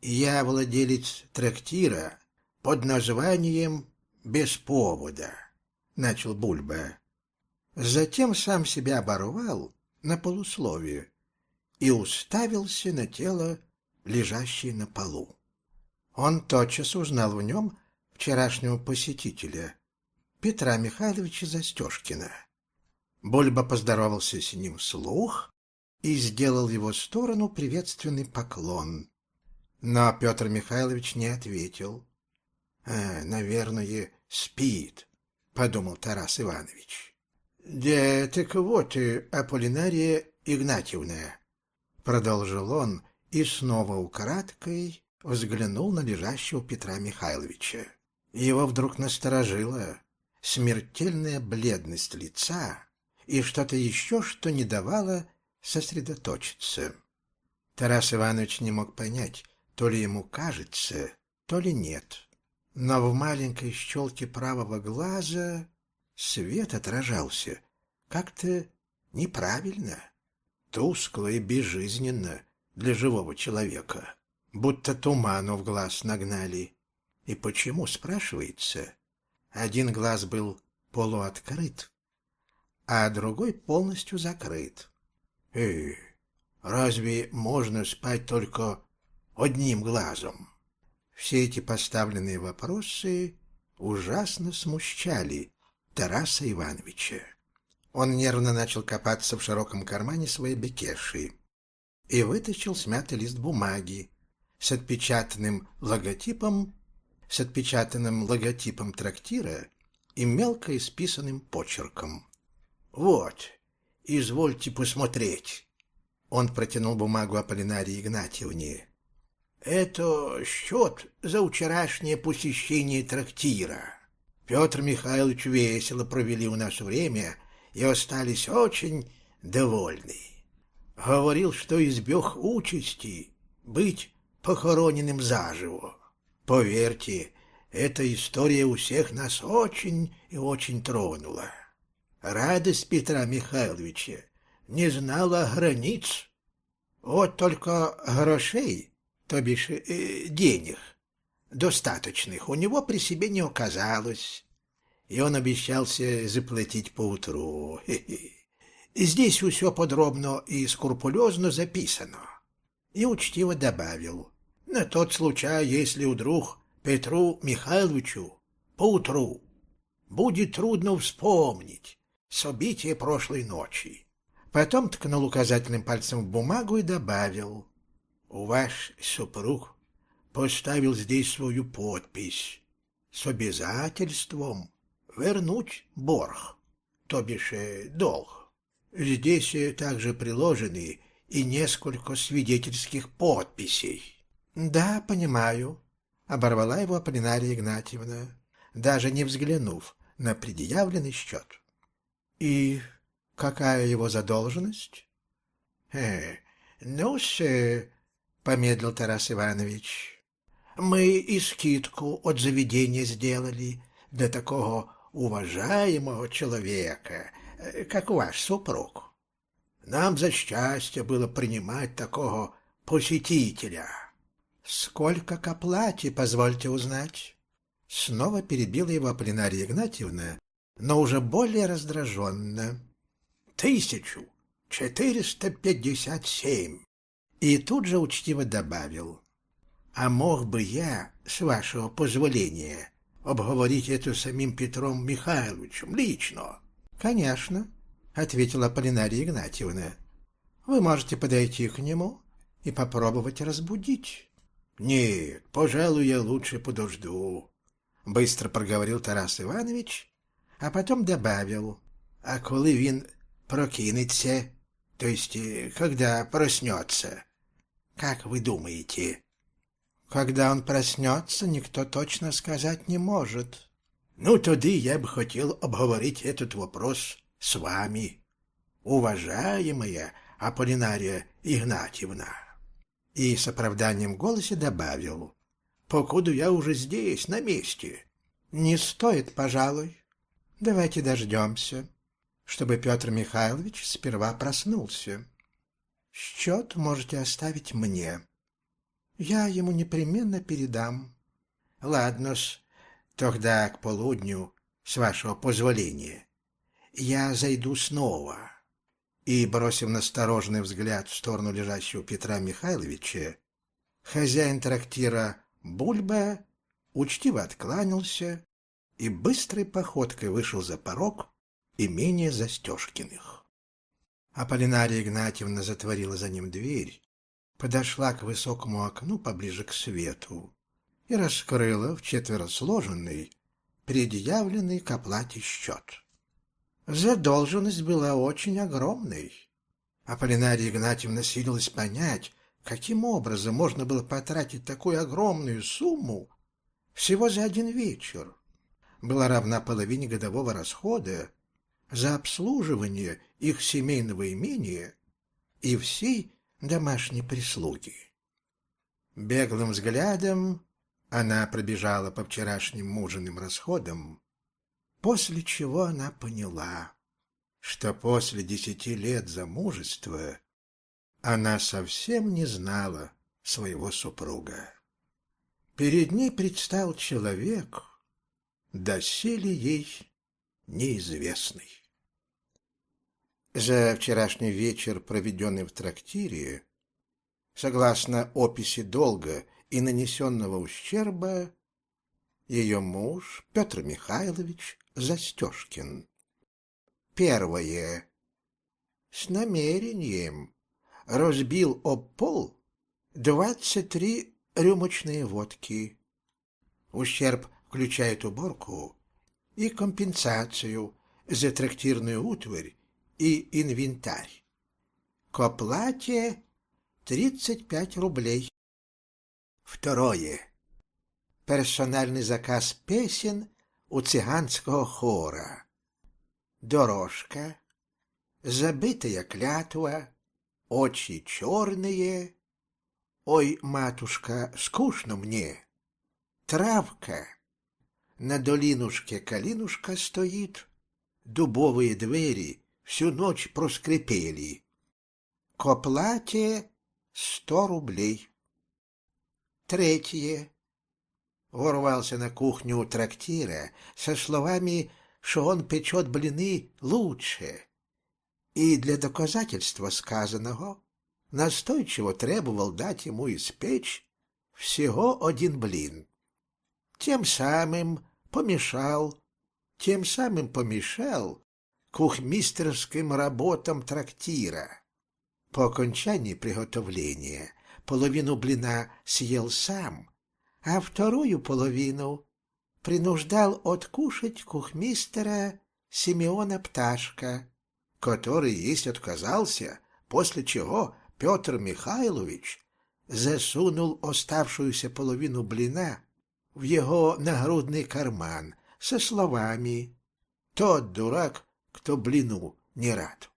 я владелец трактира под названием «Без повода», начал Бульба. Затем сам себя оборвал на полусловие и уставился на тело, лежащее на полу. Он тотчас узнал в нем вчерашнего посетителя, Петра Михайловича Застежкина. Бульба поздоровался с ним вслух и сделал его сторону приветственный поклон. Но Петр Михайлович не ответил. «А, «Наверное, спит», — подумал Тарас Иванович. «Да так вот, Аполлинария Игнатьевна», — продолжил он и снова украдкой взглянул на лежащего Петра Михайловича. Его вдруг насторожила смертельная бледность лица и что-то еще, что не давало сосредоточиться. Тарас Иванович не мог понять, то ли ему кажется, то ли нет. Но в маленькой щелке правого глаза свет отражался как-то неправильно, тускло и безжизненно для живого человека, будто туману в глаз нагнали. И почему, спрашивается? Один глаз был полуоткрыт, а другой полностью закрыт. Эй, разве можно спать только одним глазом? Все эти поставленные вопросы ужасно смущали Тараса Ивановича. Он нервно начал копаться в широком кармане своей бекеши и вытащил смятый лист бумаги с отпечатанным логотипом, с отпечатанным логотипом трактира и мелко исписанным почерком. «Вот, извольте посмотреть». Он протянул бумагу Аполлинарии Игнатьевне. «Это счет за вчерашнее посещение трактира. Петр Михайлович весело провели у нас время и остались очень довольны. Говорил, что избег участи быть похороненным заживо. Поверьте, эта история у всех нас очень и очень тронула. Радость Петра Михайловича не знала границ. Вот только грошей, то бишь э, денег, достаточных у него при себе не оказалось, и он обещался заплатить поутру. Здесь все подробно и скрупулезно записано. И учтиво добавил, на тот случай, если вдруг Петру Михайловичу поутру будет трудно вспомнить события прошлой ночи. Потом ткнул указательным пальцем в бумагу и добавил, «У ваш супруг поставил здесь свою подпись с обязательством вернуть борг, то бишь э, долг. Здесь э, также приложены и несколько свидетельских подписей». «Да, понимаю», — оборвала его Аполлинария Игнатьевна, даже не взглянув на предъявленный счет. «И какая его задолженность?» «Э, ну-с, помедлил Тарас Иванович. Мы и скидку от заведения сделали для такого уважаемого человека, э, как ваш супруг. Нам за счастье было принимать такого посетителя. Сколько к оплате, позвольте узнать? Снова перебила его Аполлинария Игнатьевна, но уже более раздраженно. Тысячу четыреста пятьдесят семь. И тут же учтиво добавил. «А мог бы я, с вашего позволения, обговорить это с самим Петром Михайловичем лично?» «Конечно», — ответила Полинария Игнатьевна. «Вы можете подойти к нему и попробовать разбудить». «Нет, пожалуй, я лучше подожду», — быстро проговорил Тарас Иванович, а потом добавил. «А коли він прокинется, то есть когда проснется, как вы думаете? Когда он проснется, никто точно сказать не может. Ну, тогда я бы хотел обговорить этот вопрос с вами, уважаемая Аполлинария Игнатьевна. И с оправданием в голосе добавил, покуда я уже здесь, на месте. Не стоит, пожалуй, Давайте дождемся, чтобы Петр Михайлович сперва проснулся. Счет можете оставить мне. Я ему непременно передам. Ладно-с, тогда к полудню, с вашего позволения, я зайду снова. И, бросив настороженный взгляд в сторону лежащего Петра Михайловича, хозяин трактира Бульба учтиво откланялся и быстрой походкой вышел за порог имения Застежкиных. Аполлинария Игнатьевна затворила за ним дверь, подошла к высокому окну поближе к свету и раскрыла в четверо сложенный, предъявленный к оплате счет. Задолженность была очень огромной. Аполлинария Игнатьевна силилась понять, каким образом можно было потратить такую огромную сумму всего за один вечер. Была равна половине годового расхода за обслуживание их семейного имения и всей домашней прислуги. Беглым взглядом она пробежала по вчерашним мужиным расходам, после чего она поняла, что после десяти лет замужества она совсем не знала своего супруга. Перед ней предстал человек, доселе ей неизвестный. За вчерашний вечер, проведенный в трактире, согласно описи долга и нанесенного ущерба, ее муж Петр Михайлович Застежкин. Первое. С намерением разбил об пол двадцать три рюмочные водки. Ущерб включает уборку и компенсацию за трактирную утварь и инвентарь. К оплате 35 рублей. Второе. Персональный заказ песен у цыганского хора. Дорожка, забытая клятва, очи черные. Ой, матушка, скучно мне. Травка. На долинушке калинушка стоит, дубовые двери всю ночь проскрипели. К оплате сто рублей. Третье. Ворвался на кухню трактира со словами, что он печет блины лучше. И для доказательства сказанного настойчиво требовал дать ему испечь всего один блин. Тем самым помешал, тем самым помешал кухмистерским работам трактира. По окончании приготовления половину блина съел сам, а вторую половину принуждал откушать кухмистера Симеона Пташка, который есть отказался, после чего Петр Михайлович засунул оставшуюся половину блина в его нагрудный карман со словами «Тот дурак кто блину не рад.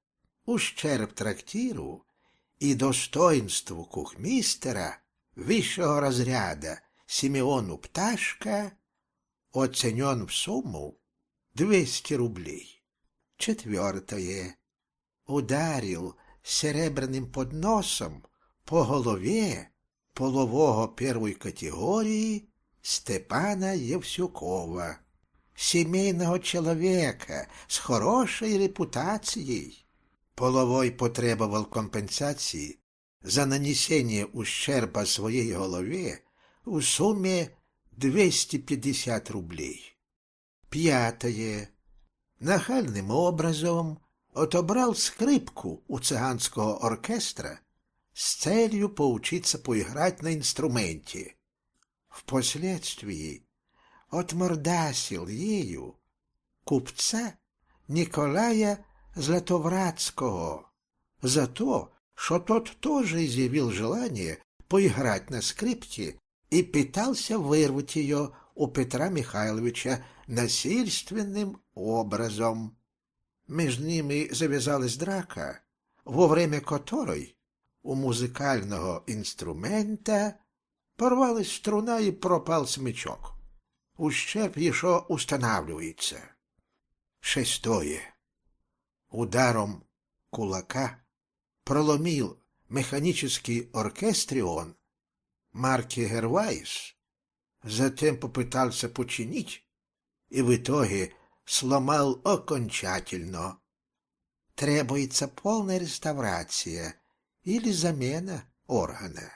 Ущерб трактиру и достоинству кухмистера высшего разряда Симеону Пташка оценен в сумму 200 рублей. Четвертое. Ударил серебряным подносом по голове полового первой категории Степана Евсюкова семейного человека с хорошей репутацией. Половой потребовал компенсации за нанесение ущерба своей голове в сумме 250 рублей. Пятое. Нахальным образом отобрал скрипку у цыганского оркестра с целью поучиться поиграть на инструменте. Впоследствии отмордасил ею купца Николая Златовратского за то, что тот тоже изъявил желание поиграть на скрипке и пытался вырвать ее у Петра Михайловича насильственным образом. Между ними завязалась драка, во время которой у музыкального инструмента порвалась струна и пропал смычок Ущерб еще устанавливается. Шестое. Ударом кулака проломил механический оркестрион марки Гервайс, затем попытался починить и в итоге сломал окончательно. Требуется полная реставрация или замена органа.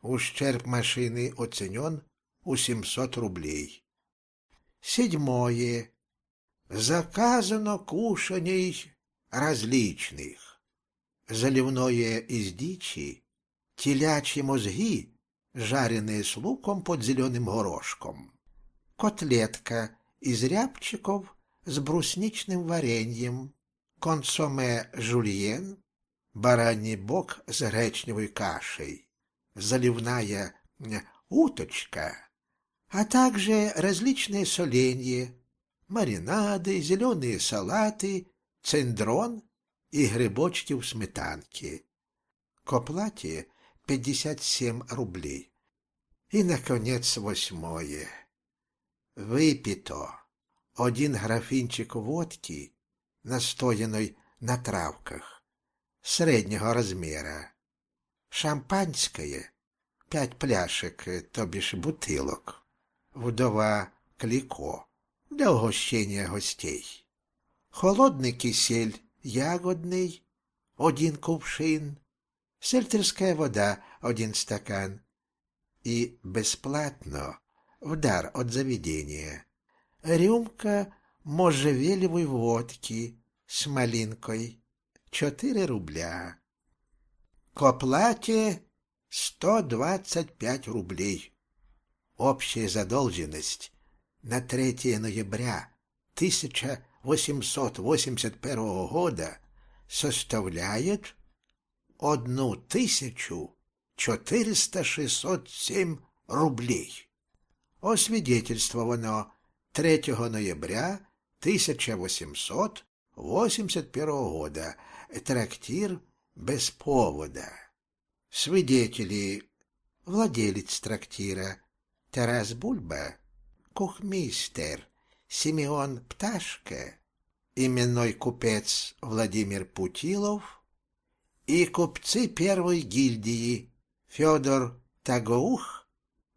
Ущерб машины оценен у 700 рублей. Седьмое. Заказано кушаний различных. Заливное из дичи, телячьи мозги, жареные с луком под зеленым горошком, котлетка из рябчиков с брусничным вареньем, консоме жульен, бараний бок с гречневой кашей, заливная уточка, а также различные соленья, маринады, зеленые салаты, цендрон и грибочки в сметанке. К оплате 57 рублей. И, наконец, восьмое. Выпито один графинчик водки, настоянной на травках, среднего размера. Шампанское — пять пляшек, то бишь бутылок. Вдова Клико для угощения гостей. Холодный кисель ягодный, один кувшин, сельтерская вода один стакан и бесплатно в дар от заведения рюмка можжевелевой водки с малинкой четыре рубля. К оплате сто двадцать пять рублей. Общая задолженность на 3 ноября 1881 года составляет одну тысячу четыреста шестьсот семь рублей. Освидетельствовано 3 ноября 1881 года. Трактир без повода. Свидетели. Владелец трактира Тарас Бульба, кухмистер Симеон Пташка, именной купец Владимир Путилов и купцы первой гильдии Федор Тагоух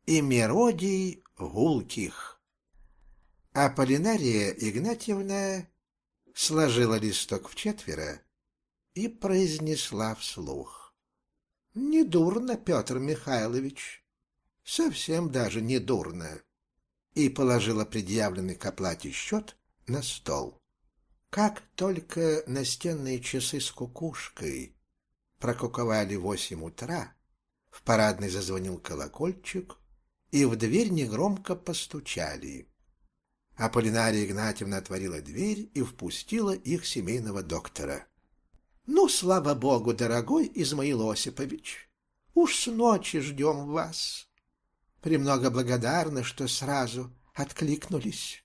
и Меродий Гулких. А Полинария Игнатьевна сложила листок в четверо и произнесла вслух. — Недурно, Петр Михайлович, совсем даже недурно. И положила предъявленный к оплате счет на стол. Как только настенные часы с кукушкой прокуковали восемь утра, в парадной зазвонил колокольчик, и в дверь негромко постучали. Аполлинария Игнатьевна отворила дверь и впустила их семейного доктора. — Ну, слава богу, дорогой Измаил Осипович, уж с ночи ждем вас. Премного благодарна, что сразу откликнулись.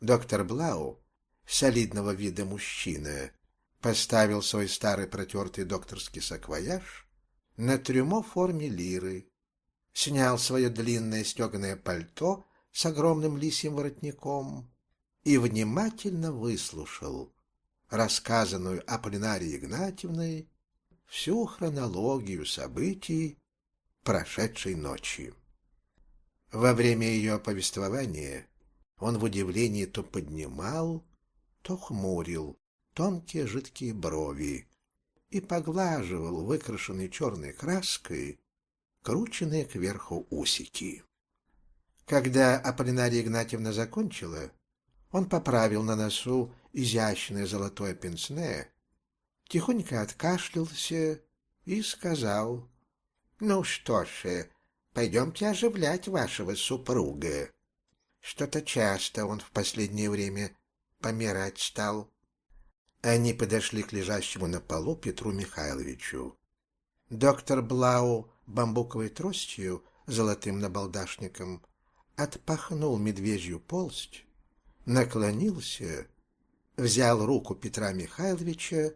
Доктор Блау, солидного вида мужчина, поставил свой старый протертый докторский саквояж на трюмо в форме лиры, снял свое длинное стеганое пальто с огромным лисьим воротником и внимательно выслушал рассказанную Аполлинарией Игнатьевной всю хронологию событий прошедшей ночи. Во время ее повествования он в удивлении то поднимал, то хмурил тонкие жидкие брови и поглаживал выкрашенной черной краской крученные кверху усики. Когда Аполлинария Игнатьевна закончила, он поправил на носу изящное золотое пенсне, тихонько откашлялся и сказал, «Ну что ж, пойдемте оживлять вашего супруга. Что-то часто он в последнее время помирать стал». Они подошли к лежащему на полу Петру Михайловичу. Доктор Блау бамбуковой тростью, золотым набалдашником, отпахнул медвежью полсть, наклонился, взял руку Петра Михайловича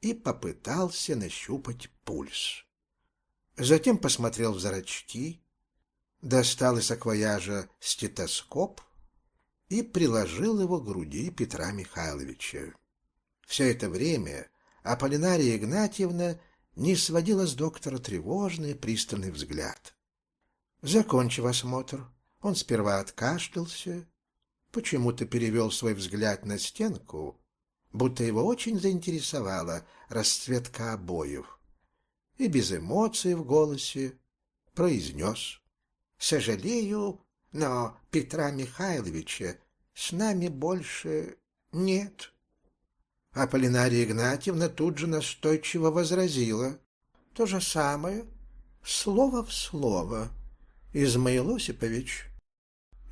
и попытался нащупать пульс. Затем посмотрел в зрачки, достал из акваяжа стетоскоп и приложил его к груди Петра Михайловича. Все это время Аполлинария Игнатьевна не сводила с доктора тревожный пристальный взгляд. Закончив осмотр, он сперва откашлялся, почему-то перевел свой взгляд на стенку, будто его очень заинтересовала расцветка обоев, и без эмоций в голосе произнес «Сожалею, но Петра Михайловича с нами больше нет». Аполлинария Игнатьевна тут же настойчиво возразила. То же самое, слово в слово. Измаил Осипович,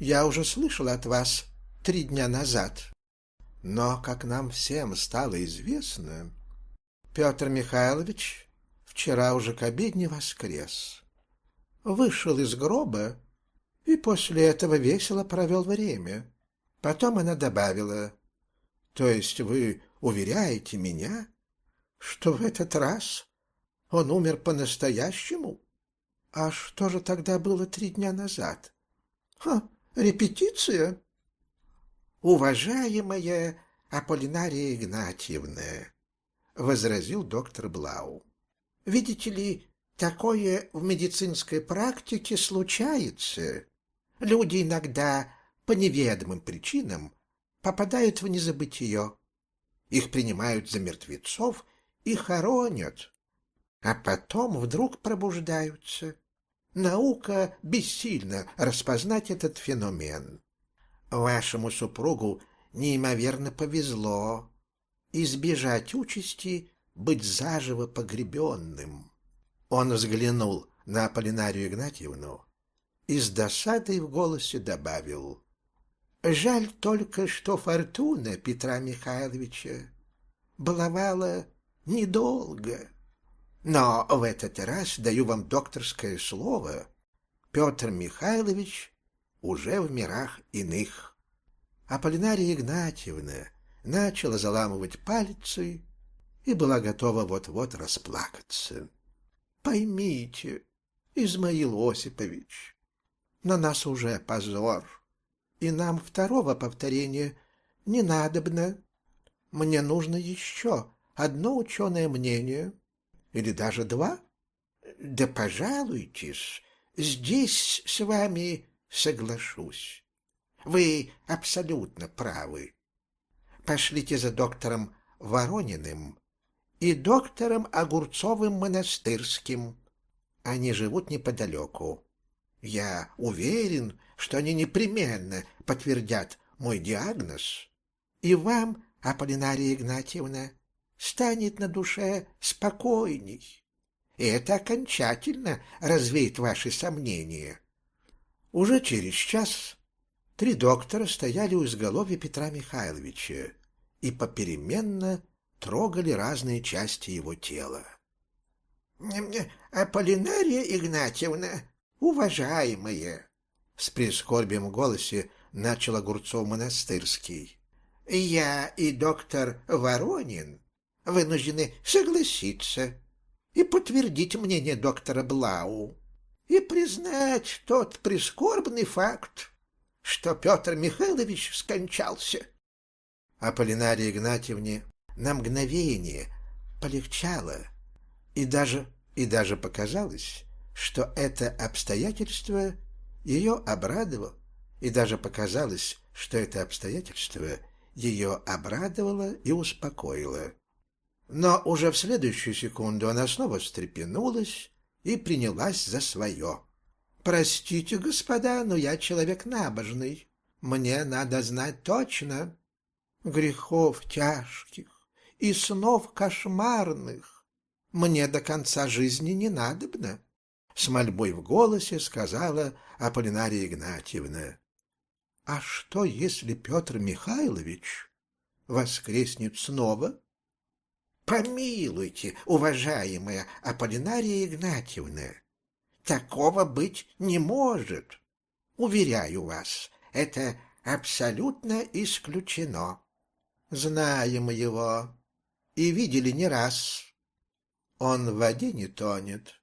я уже слышала от вас три дня назад. Но, как нам всем стало известно, Петр Михайлович вчера уже к обедне воскрес. Вышел из гроба и после этого весело провел время. Потом она добавила, «То есть вы уверяете меня, что в этот раз он умер по-настоящему? А что же тогда было три дня назад? Ха, репетиция? Уважаемая Аполлинария Игнатьевна, возразил доктор Блау. Видите ли, такое в медицинской практике случается. Люди иногда по неведомым причинам попадают в незабытие их принимают за мертвецов и хоронят, а потом вдруг пробуждаются. Наука бессильна распознать этот феномен. Вашему супругу неимоверно повезло избежать участи быть заживо погребенным. Он взглянул на Аполлинарию Игнатьевну и с досадой в голосе добавил Жаль только, что фортуна Петра Михайловича баловала недолго. Но в этот раз даю вам докторское слово. Петр Михайлович уже в мирах иных. Аполлинария Игнатьевна начала заламывать пальцы и была готова вот-вот расплакаться. Поймите, Измаил Осипович, на нас уже позор и нам второго повторения не надобно. Мне нужно еще одно ученое мнение, или даже два. Да пожалуйтесь, здесь с вами соглашусь. Вы абсолютно правы. Пошлите за доктором Ворониным и доктором Огурцовым-Монастырским. Они живут неподалеку. Я уверен, что они непременно подтвердят мой диагноз, и вам, Аполлинария Игнатьевна, станет на душе спокойней, и это окончательно развеет ваши сомнения. Уже через час три доктора стояли у изголовья Петра Михайловича и попеременно трогали разные части его тела. — Аполлинария Игнатьевна, уважаемая, с прискорбием в голосе начал Огурцов монастырский. «Я и доктор Воронин вынуждены согласиться и подтвердить мнение доктора Блау и признать тот прискорбный факт, что Петр Михайлович скончался». Аполлинарии Игнатьевне на мгновение полегчало, и даже, и даже показалось, что это обстоятельство ее обрадовало, и даже показалось, что это обстоятельство ее обрадовало и успокоило. Но уже в следующую секунду она снова встрепенулась и принялась за свое. «Простите, господа, но я человек набожный. Мне надо знать точно. Грехов тяжких и снов кошмарных мне до конца жизни не надобно с мольбой в голосе сказала Аполлинария Игнатьевна. «А что, если Петр Михайлович воскреснет снова?» «Помилуйте, уважаемая Аполлинария Игнатьевна, такого быть не может. Уверяю вас, это абсолютно исключено. Знаем его и видели не раз. Он в воде не тонет,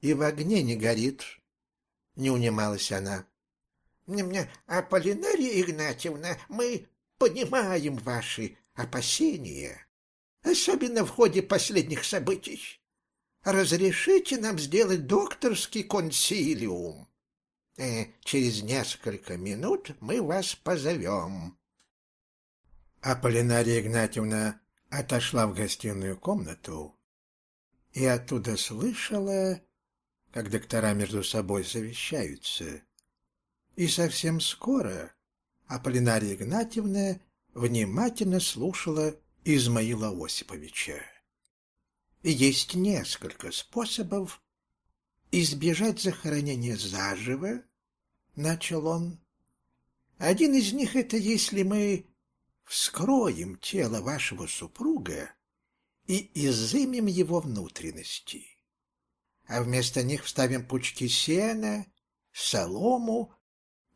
и в огне не горит. Не унималась она. Аполлинария Игнатьевна, мы понимаем ваши опасения, особенно в ходе последних событий. Разрешите нам сделать докторский консилиум. Э, через несколько минут мы вас позовем. Аполлинария Игнатьевна отошла в гостиную комнату и оттуда слышала, как доктора между собой совещаются. И совсем скоро Аполлинария Игнатьевна внимательно слушала Измаила Осиповича. Есть несколько способов избежать захоронения заживо, — начал он. Один из них — это если мы вскроем тело вашего супруга и изымем его внутренности, а вместо них вставим пучки сена, солому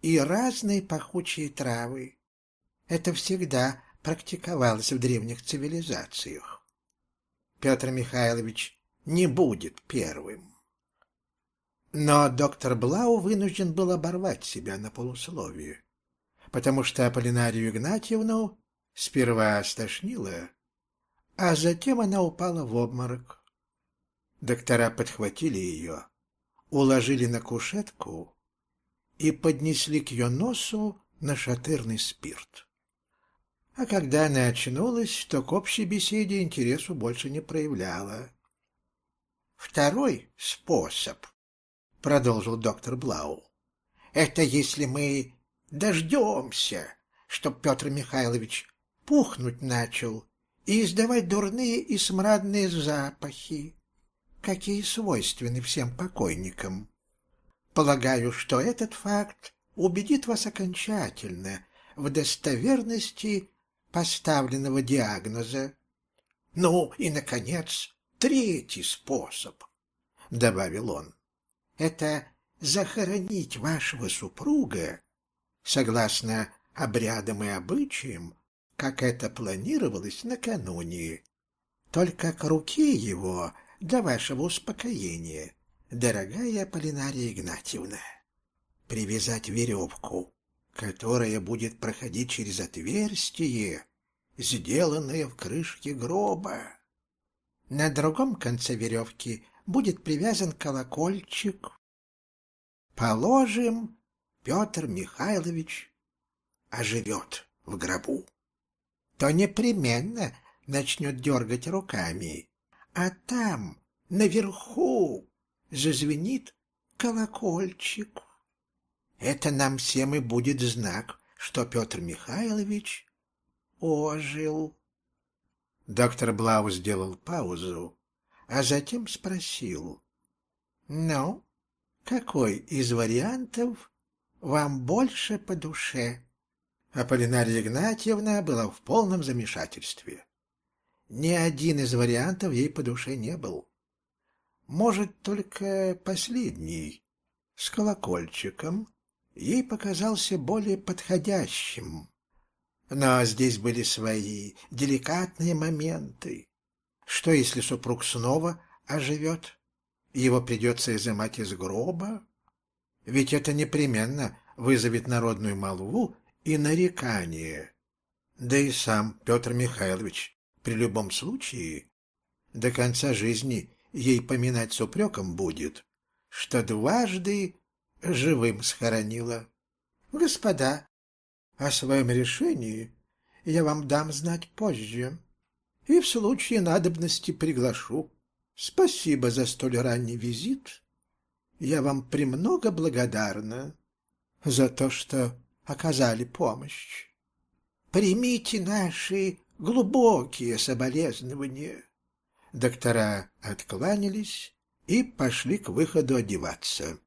и разные пахучие травы. Это всегда практиковалось в древних цивилизациях. Петр Михайлович не будет первым. Но доктор Блау вынужден был оборвать себя на полусловие, потому что Аполлинарию Игнатьевну сперва стошнило, а затем она упала в обморок. Доктора подхватили ее, уложили на кушетку и поднесли к ее носу нашатырный спирт. А когда она очнулась, то к общей беседе интересу больше не проявляла. «Второй способ», — продолжил доктор Блау, — «это если мы дождемся, чтоб Петр Михайлович пухнуть начал и издавать дурные и смрадные запахи, какие свойственны всем покойникам. Полагаю, что этот факт убедит вас окончательно в достоверности поставленного диагноза. Ну и, наконец, третий способ, — добавил он, — это захоронить вашего супруга, согласно обрядам и обычаям, как это планировалось накануне, только к руке его для вашего успокоения, дорогая Полинария Игнатьевна. Привязать веревку которая будет проходить через отверстие, сделанное в крышке гроба. На другом конце веревки будет привязан колокольчик. Положим, Петр Михайлович оживет в гробу. То непременно начнет дергать руками, а там, наверху, зазвенит колокольчик. Это нам всем и будет знак, что Петр Михайлович ожил. Доктор Блау сделал паузу, а затем спросил. «Ну, какой из вариантов вам больше по душе?» Аполлинария Игнатьевна была в полном замешательстве. Ни один из вариантов ей по душе не был. Может, только последний, с колокольчиком, ей показался более подходящим. Но здесь были свои деликатные моменты. Что, если супруг снова оживет? Его придется изымать из гроба? Ведь это непременно вызовет народную молву и нарекание. Да и сам Петр Михайлович при любом случае до конца жизни ей поминать с упреком будет, что дважды живым схоронила. Господа, о своем решении я вам дам знать позже, и в случае надобности приглашу. Спасибо за столь ранний визит. Я вам премного благодарна за то, что оказали помощь. Примите наши глубокие соболезнования. Доктора откланялись и пошли к выходу одеваться.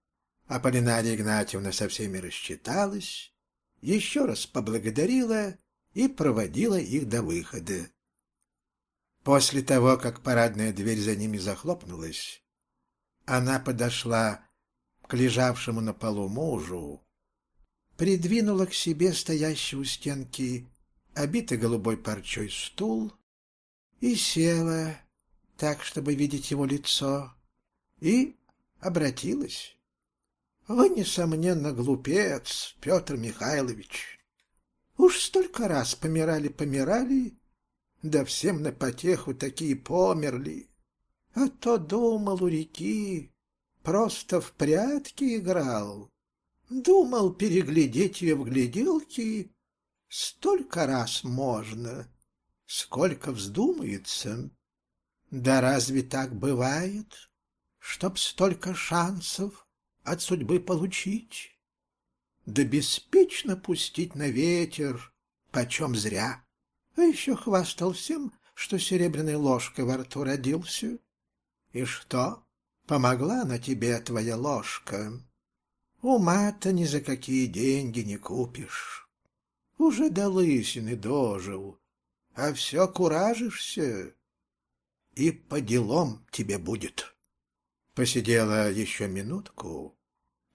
Аполлинария Игнатьевна со всеми рассчиталась, еще раз поблагодарила и проводила их до выхода. После того, как парадная дверь за ними захлопнулась, она подошла к лежавшему на полу мужу, придвинула к себе стоящий у стенки обитый голубой парчой стул и села так, чтобы видеть его лицо, и обратилась. Вы, несомненно, глупец, Петр Михайлович. Уж столько раз помирали-помирали, да всем на потеху такие померли. А то думал у реки, просто в прятки играл. Думал переглядеть ее в гляделки столько раз можно, сколько вздумается. Да разве так бывает, чтоб столько шансов от судьбы получить? Да беспечно пустить на ветер, почем зря. А еще хвастал всем, что серебряной ложкой во рту родился. И что, помогла на тебе твоя ложка? Ума-то ни за какие деньги не купишь. Уже до лысины дожил, а все куражишься, и по делам тебе будет. Посидела еще минутку,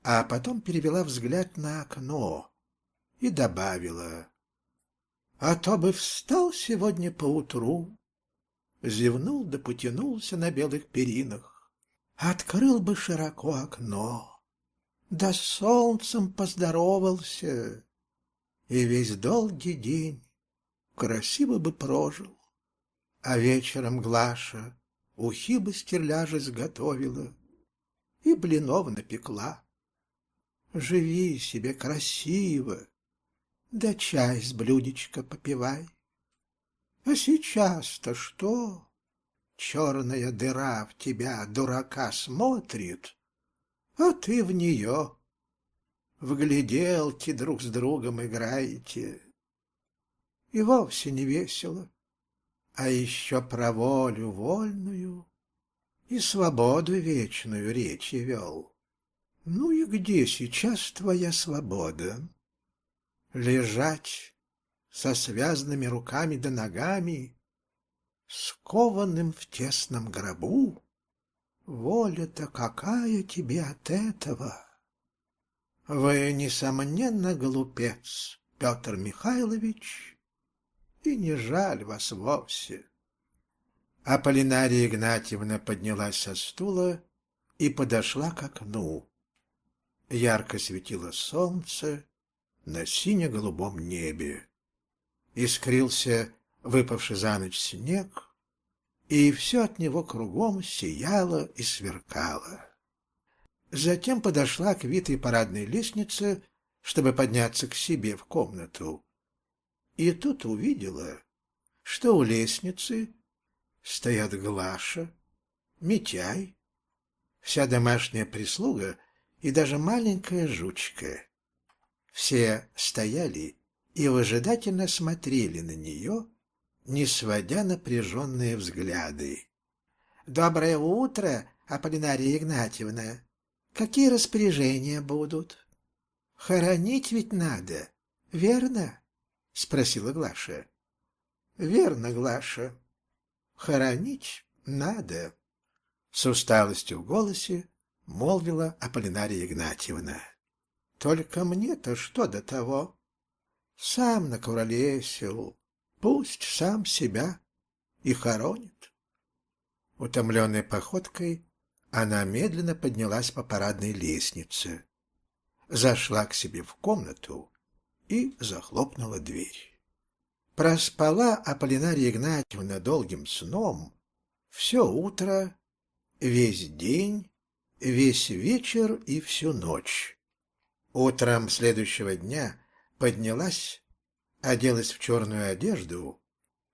а потом перевела взгляд на окно и добавила а то бы встал сегодня поутру, Зевнул да потянулся на белых перинах, Открыл бы широко окно, Да с солнцем поздоровался, И весь долгий день красиво бы прожил. А вечером Глаша ухи бы стерляжи сготовила И блинов напекла. Живи себе красиво, да чай с блюдечка попивай. А сейчас-то что? Черная дыра в тебя, дурака, смотрит, а ты в нее. В гляделки друг с другом играете. И вовсе не весело, а еще про волю вольную и свободу вечную речи вел. Ну и где сейчас твоя свобода? лежать со связанными руками да ногами, скованным в тесном гробу. Воля-то какая тебе от этого? Вы, несомненно, глупец, Петр Михайлович, и не жаль вас вовсе. Аполлинария Игнатьевна поднялась со стула и подошла к окну. Ярко светило солнце, на сине-голубом небе. Искрился выпавший за ночь снег, и все от него кругом сияло и сверкало. Затем подошла к витой парадной лестнице, чтобы подняться к себе в комнату. И тут увидела, что у лестницы стоят Глаша, Митяй, вся домашняя прислуга и даже маленькая жучка. Все стояли и выжидательно смотрели на нее, не сводя напряженные взгляды. «Доброе утро, Аполлинария Игнатьевна! Какие распоряжения будут?» «Хоронить ведь надо, верно?» — спросила Глаша. «Верно, Глаша. Хоронить надо», — с усталостью в голосе молвила Аполлинария Игнатьевна. Только мне-то что до того? Сам накуролесил, пусть сам себя и хоронит. Утомленной походкой она медленно поднялась по парадной лестнице, зашла к себе в комнату и захлопнула дверь. Проспала Аполлинария Игнатьевна долгим сном все утро, весь день, весь вечер и всю ночь. Утром следующего дня поднялась, оделась в черную одежду,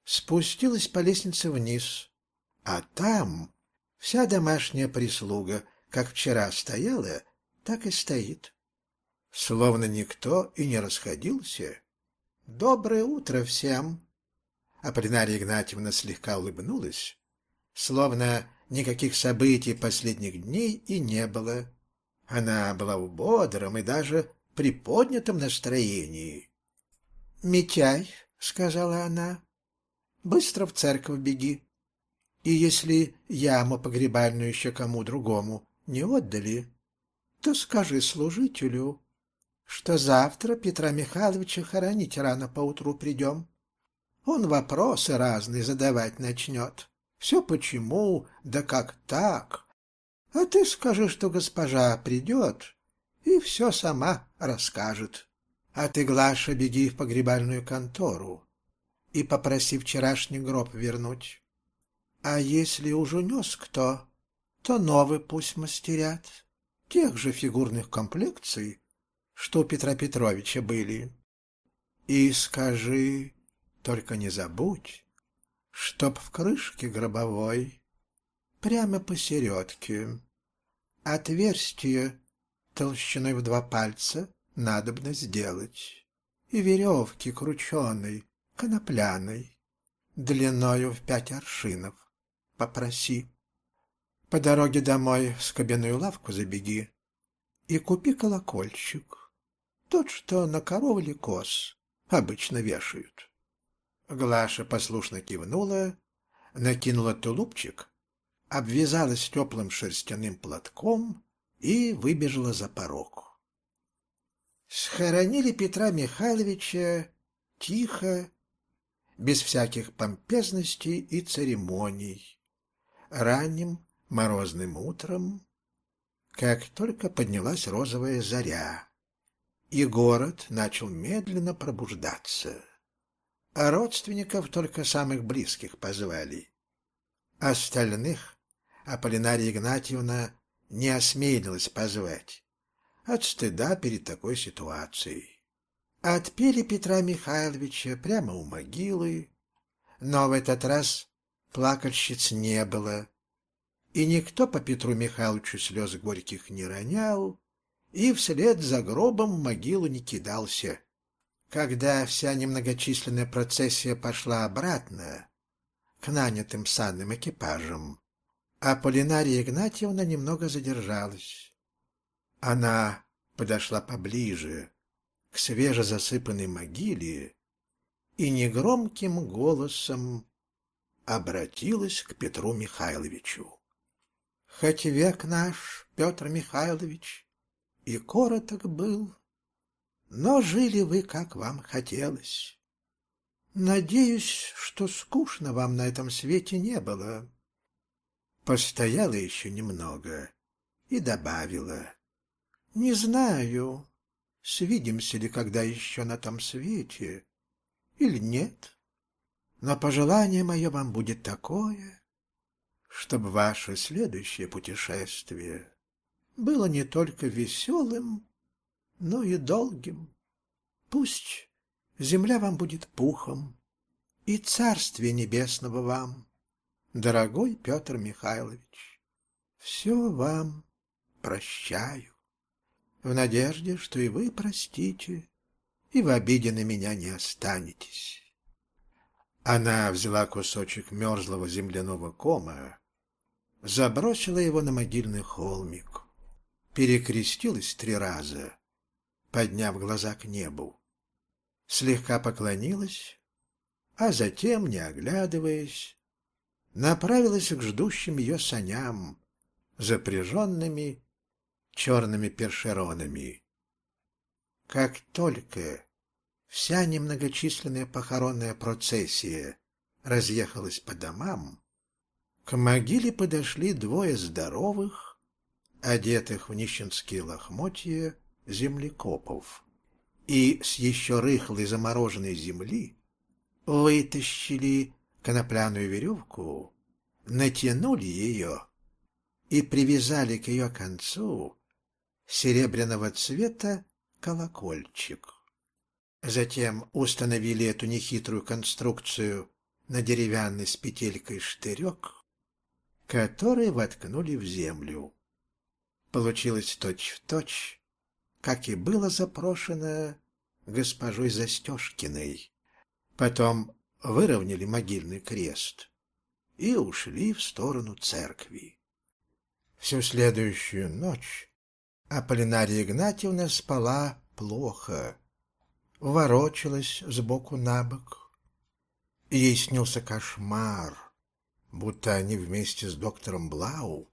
спустилась по лестнице вниз, а там вся домашняя прислуга, как вчера стояла, так и стоит. Словно никто и не расходился. «Доброе утро всем!» Аполлинария Игнатьевна слегка улыбнулась, словно никаких событий последних дней и не было. Она была в бодром и даже приподнятом настроении. «Митяй», — сказала она, — «быстро в церковь беги. И если яму погребальную еще кому другому не отдали, то скажи служителю, что завтра Петра Михайловича хоронить рано поутру придем. Он вопросы разные задавать начнет. Все почему, да как так, а ты скажи, что госпожа придет, и все сама расскажет. А ты, Глаша, беги в погребальную контору и попроси вчерашний гроб вернуть. А если уж унес кто, то новый пусть мастерят, тех же фигурных комплекций, что у Петра Петровича были. И скажи, только не забудь, чтоб в крышке гробовой, прямо посередке, отверстие толщиной в два пальца надобно сделать, и веревки крученой, конопляной, длиною в пять аршинов. Попроси. По дороге домой в скобяную лавку забеги и купи колокольчик, тот, что на коров или коз обычно вешают. Глаша послушно кивнула, накинула тулупчик, обвязалась теплым шерстяным платком и выбежала за порог. Схоронили Петра Михайловича тихо, без всяких помпезностей и церемоний, ранним морозным утром, как только поднялась розовая заря, и город начал медленно пробуждаться. А родственников только самых близких позвали. Остальных Аполлинария Игнатьевна не осмелилась позвать от стыда перед такой ситуацией. Отпели Петра Михайловича прямо у могилы, но в этот раз плакальщиц не было, и никто по Петру Михайловичу слез горьких не ронял, и вслед за гробом в могилу не кидался. Когда вся немногочисленная процессия пошла обратно, к нанятым санным экипажам, а Полинария Игнатьевна немного задержалась. Она подошла поближе, к свежезасыпанной могиле, и негромким голосом обратилась к Петру Михайловичу. Хоть век наш, Петр Михайлович, и короток был, но жили вы, как вам хотелось. Надеюсь, что скучно вам на этом свете не было. Постояла еще немного и добавила. Не знаю, свидимся ли когда еще на том свете или нет, но пожелание мое вам будет такое, чтобы ваше следующее путешествие было не только веселым, но и долгим. Пусть земля вам будет пухом, и царствие небесного вам, дорогой Петр Михайлович. Все вам прощаю, в надежде, что и вы простите, и в обиде на меня не останетесь. Она взяла кусочек мерзлого земляного кома, забросила его на могильный холмик, перекрестилась три раза, подняв глаза к небу, слегка поклонилась, а затем, не оглядываясь, направилась к ждущим ее саням, запряженными черными першеронами. Как только Вся немногочисленная похоронная процессия разъехалась по домам. К могиле подошли двое здоровых, одетых в нищенские лохмотья, землекопов. И с еще рыхлой замороженной земли вытащили конопляную веревку, натянули ее и привязали к ее концу серебряного цвета колокольчик. Затем установили эту нехитрую конструкцию на деревянный с петелькой штырек, который воткнули в землю. Получилось точь-в-точь, точь, как и было запрошено госпожой Застежкиной. Потом выровняли могильный крест и ушли в сторону церкви. Всю следующую ночь Аполлинария Игнатьевна спала плохо, ворочалась сбоку на бок. Ей снился кошмар, будто они вместе с доктором Блау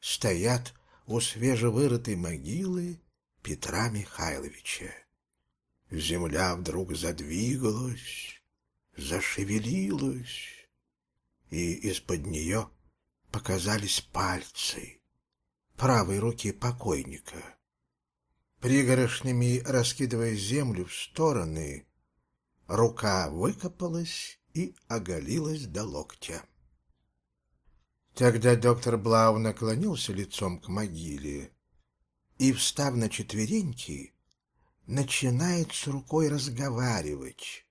стоят у свежевырытой могилы Петра Михайловича. Земля вдруг задвигалась, зашевелилась, и из-под нее показались пальцы правой руки покойника. Пригорошнями раскидывая землю в стороны, рука выкопалась и оголилась до локтя. Тогда доктор Блау наклонился лицом к могиле и, встав на четвереньки, начинает с рукой разговаривать.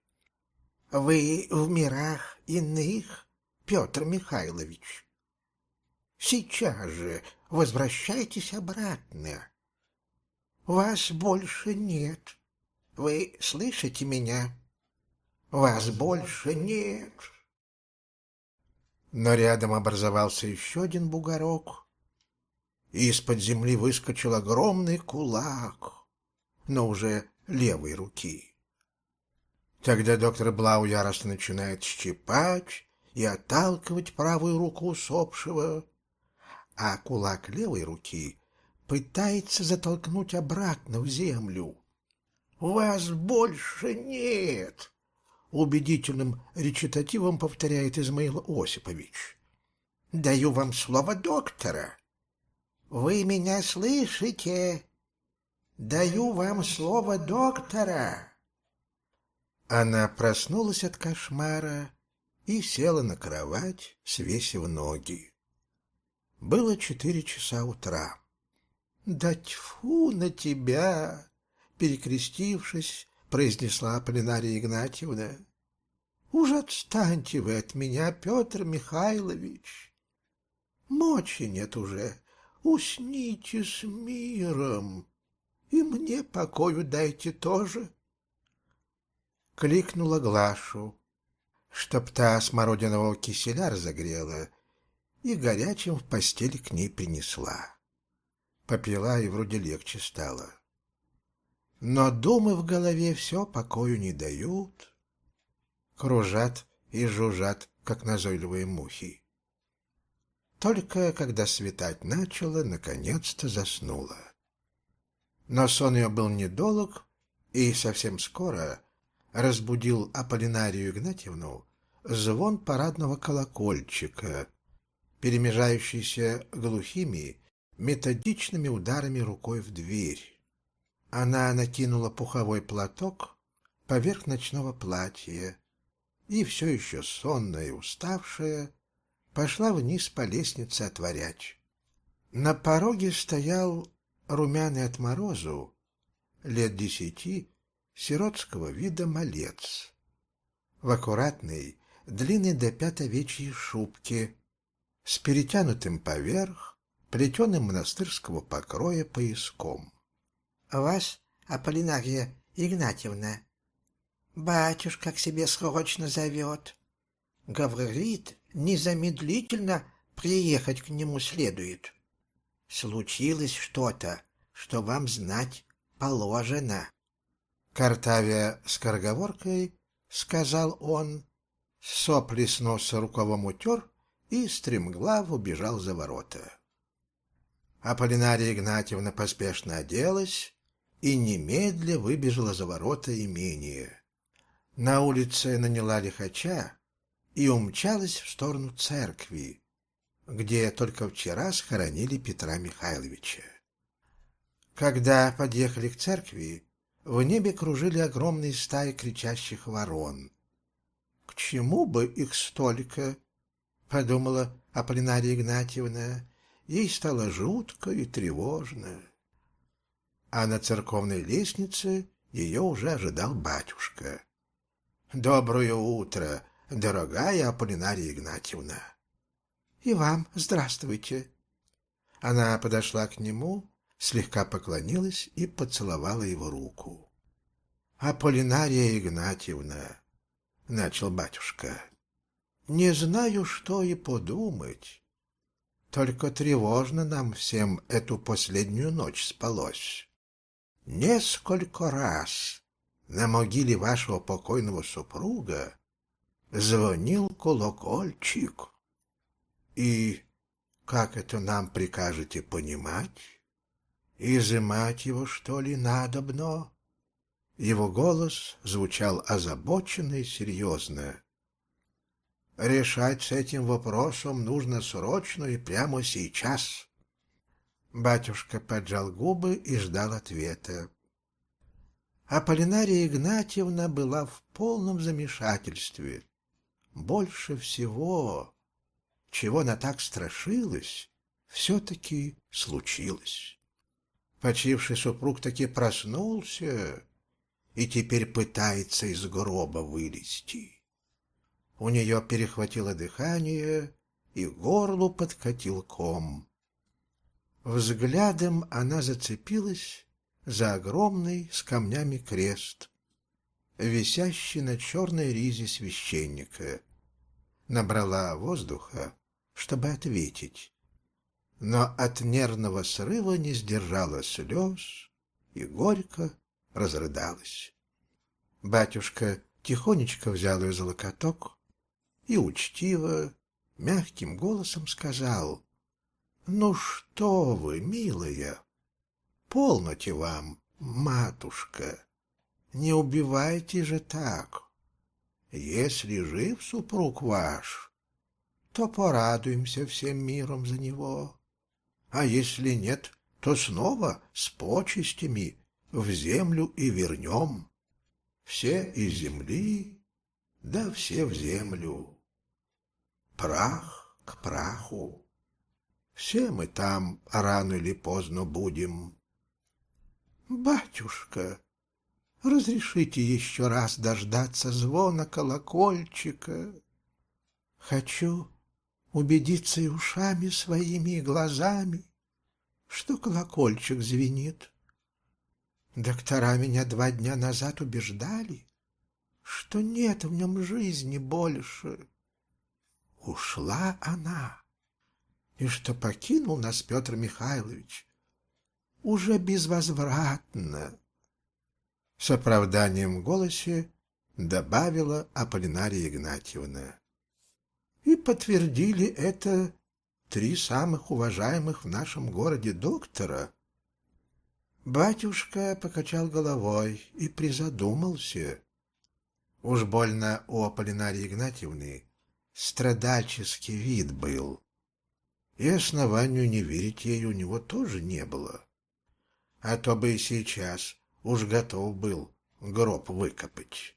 «Вы в мирах иных, Петр Михайлович. Сейчас же возвращайтесь обратно. Вас больше нет. Вы слышите меня? Вас больше нет». Но рядом образовался еще один бугорок, из-под земли выскочил огромный кулак, но уже левой руки. Тогда доктор Блау яростно начинает щипать и отталкивать правую руку усопшего, а кулак левой руки пытается затолкнуть обратно в землю. «Вас больше нет!» убедительным речитативом повторяет Измаил Осипович. «Даю вам слово доктора. Вы меня слышите? Даю вам слово доктора». Она проснулась от кошмара и села на кровать, свесив ноги. Было четыре часа утра. «Да тьфу на тебя!» Перекрестившись, произнесла Полинария Игнатьевна. Уж отстаньте вы от меня, Петр Михайлович. Мочи нет уже. Усните с миром. И мне покою дайте тоже. Кликнула Глашу, чтоб та смородинового киселя разогрела и горячим в постели к ней принесла. Попила и вроде легче стало. Но думы в голове все покою не дают, кружат и жужжат, как назойливые мухи. Только когда светать начало, наконец-то заснула. Но сон ее был недолг, и совсем скоро разбудил Аполлинарию Игнатьевну звон парадного колокольчика, перемежающийся глухими, методичными ударами рукой в дверь. Она накинула пуховой платок поверх ночного платья и, все еще сонная и уставшая, пошла вниз по лестнице отворять. На пороге стоял румяный от морозу, лет десяти, сиротского вида малец. В аккуратной, длинной до пят овечьей шубке, с перетянутым поверх, плетеным монастырского покроя пояском вас, Аполлинария Игнатьевна, батюшка к себе срочно зовет. Говорит, незамедлительно приехать к нему следует. Случилось что-то, что вам знать положено. Картавя скороговоркой, сказал он, сопли с носа рукавом утер и стремглав убежал за ворота. Аполлинария Игнатьевна поспешно оделась, и немедля выбежала за ворота имения. На улице наняла лихача и умчалась в сторону церкви, где только вчера схоронили Петра Михайловича. Когда подъехали к церкви, в небе кружили огромные стаи кричащих ворон. «К чему бы их столько?» — подумала Аполлинария Игнатьевна. Ей стало жутко и тревожно а на церковной лестнице ее уже ожидал батюшка. «Доброе утро, дорогая Аполлинария Игнатьевна!» «И вам здравствуйте!» Она подошла к нему, слегка поклонилась и поцеловала его руку. «Аполлинария Игнатьевна!» — начал батюшка. «Не знаю, что и подумать. Только тревожно нам всем эту последнюю ночь спалось. Несколько раз на могиле вашего покойного супруга звонил колокольчик. И как это нам прикажете понимать? Изымать его, что ли, надобно? Его голос звучал озабоченно и серьезно. Решать с этим вопросом нужно срочно и прямо сейчас. Батюшка поджал губы и ждал ответа. А Полинария Игнатьевна была в полном замешательстве. Больше всего, чего она так страшилась, все-таки случилось. Почивший супруг таки проснулся и теперь пытается из гроба вылезти. У нее перехватило дыхание, и горлу подкатил ком. Взглядом она зацепилась за огромный с камнями крест, висящий на черной ризе священника. Набрала воздуха, чтобы ответить, но от нервного срыва не сдержала слез и горько разрыдалась. Батюшка тихонечко взял ее за локоток и учтиво, мягким голосом сказал, «Ну что вы, милая, полноте вам, матушка, не убивайте же так. Если жив супруг ваш, то порадуемся всем миром за него, а если нет, то снова с почестями в землю и вернем. Все из земли, да все в землю. Прах к праху. Все мы там рано или поздно будем. Батюшка, разрешите еще раз дождаться звона колокольчика. Хочу убедиться и ушами своими, и глазами, что колокольчик звенит. Доктора меня два дня назад убеждали, что нет в нем жизни больше. Ушла она и что покинул нас Петр Михайлович уже безвозвратно. С оправданием в голосе добавила Аполлинария Игнатьевна. И подтвердили это три самых уважаемых в нашем городе доктора. Батюшка покачал головой и призадумался. Уж больно у Аполлинарии Игнатьевны страдальческий вид был и основанию не верить ей у него тоже не было. А то бы и сейчас уж готов был гроб выкопать.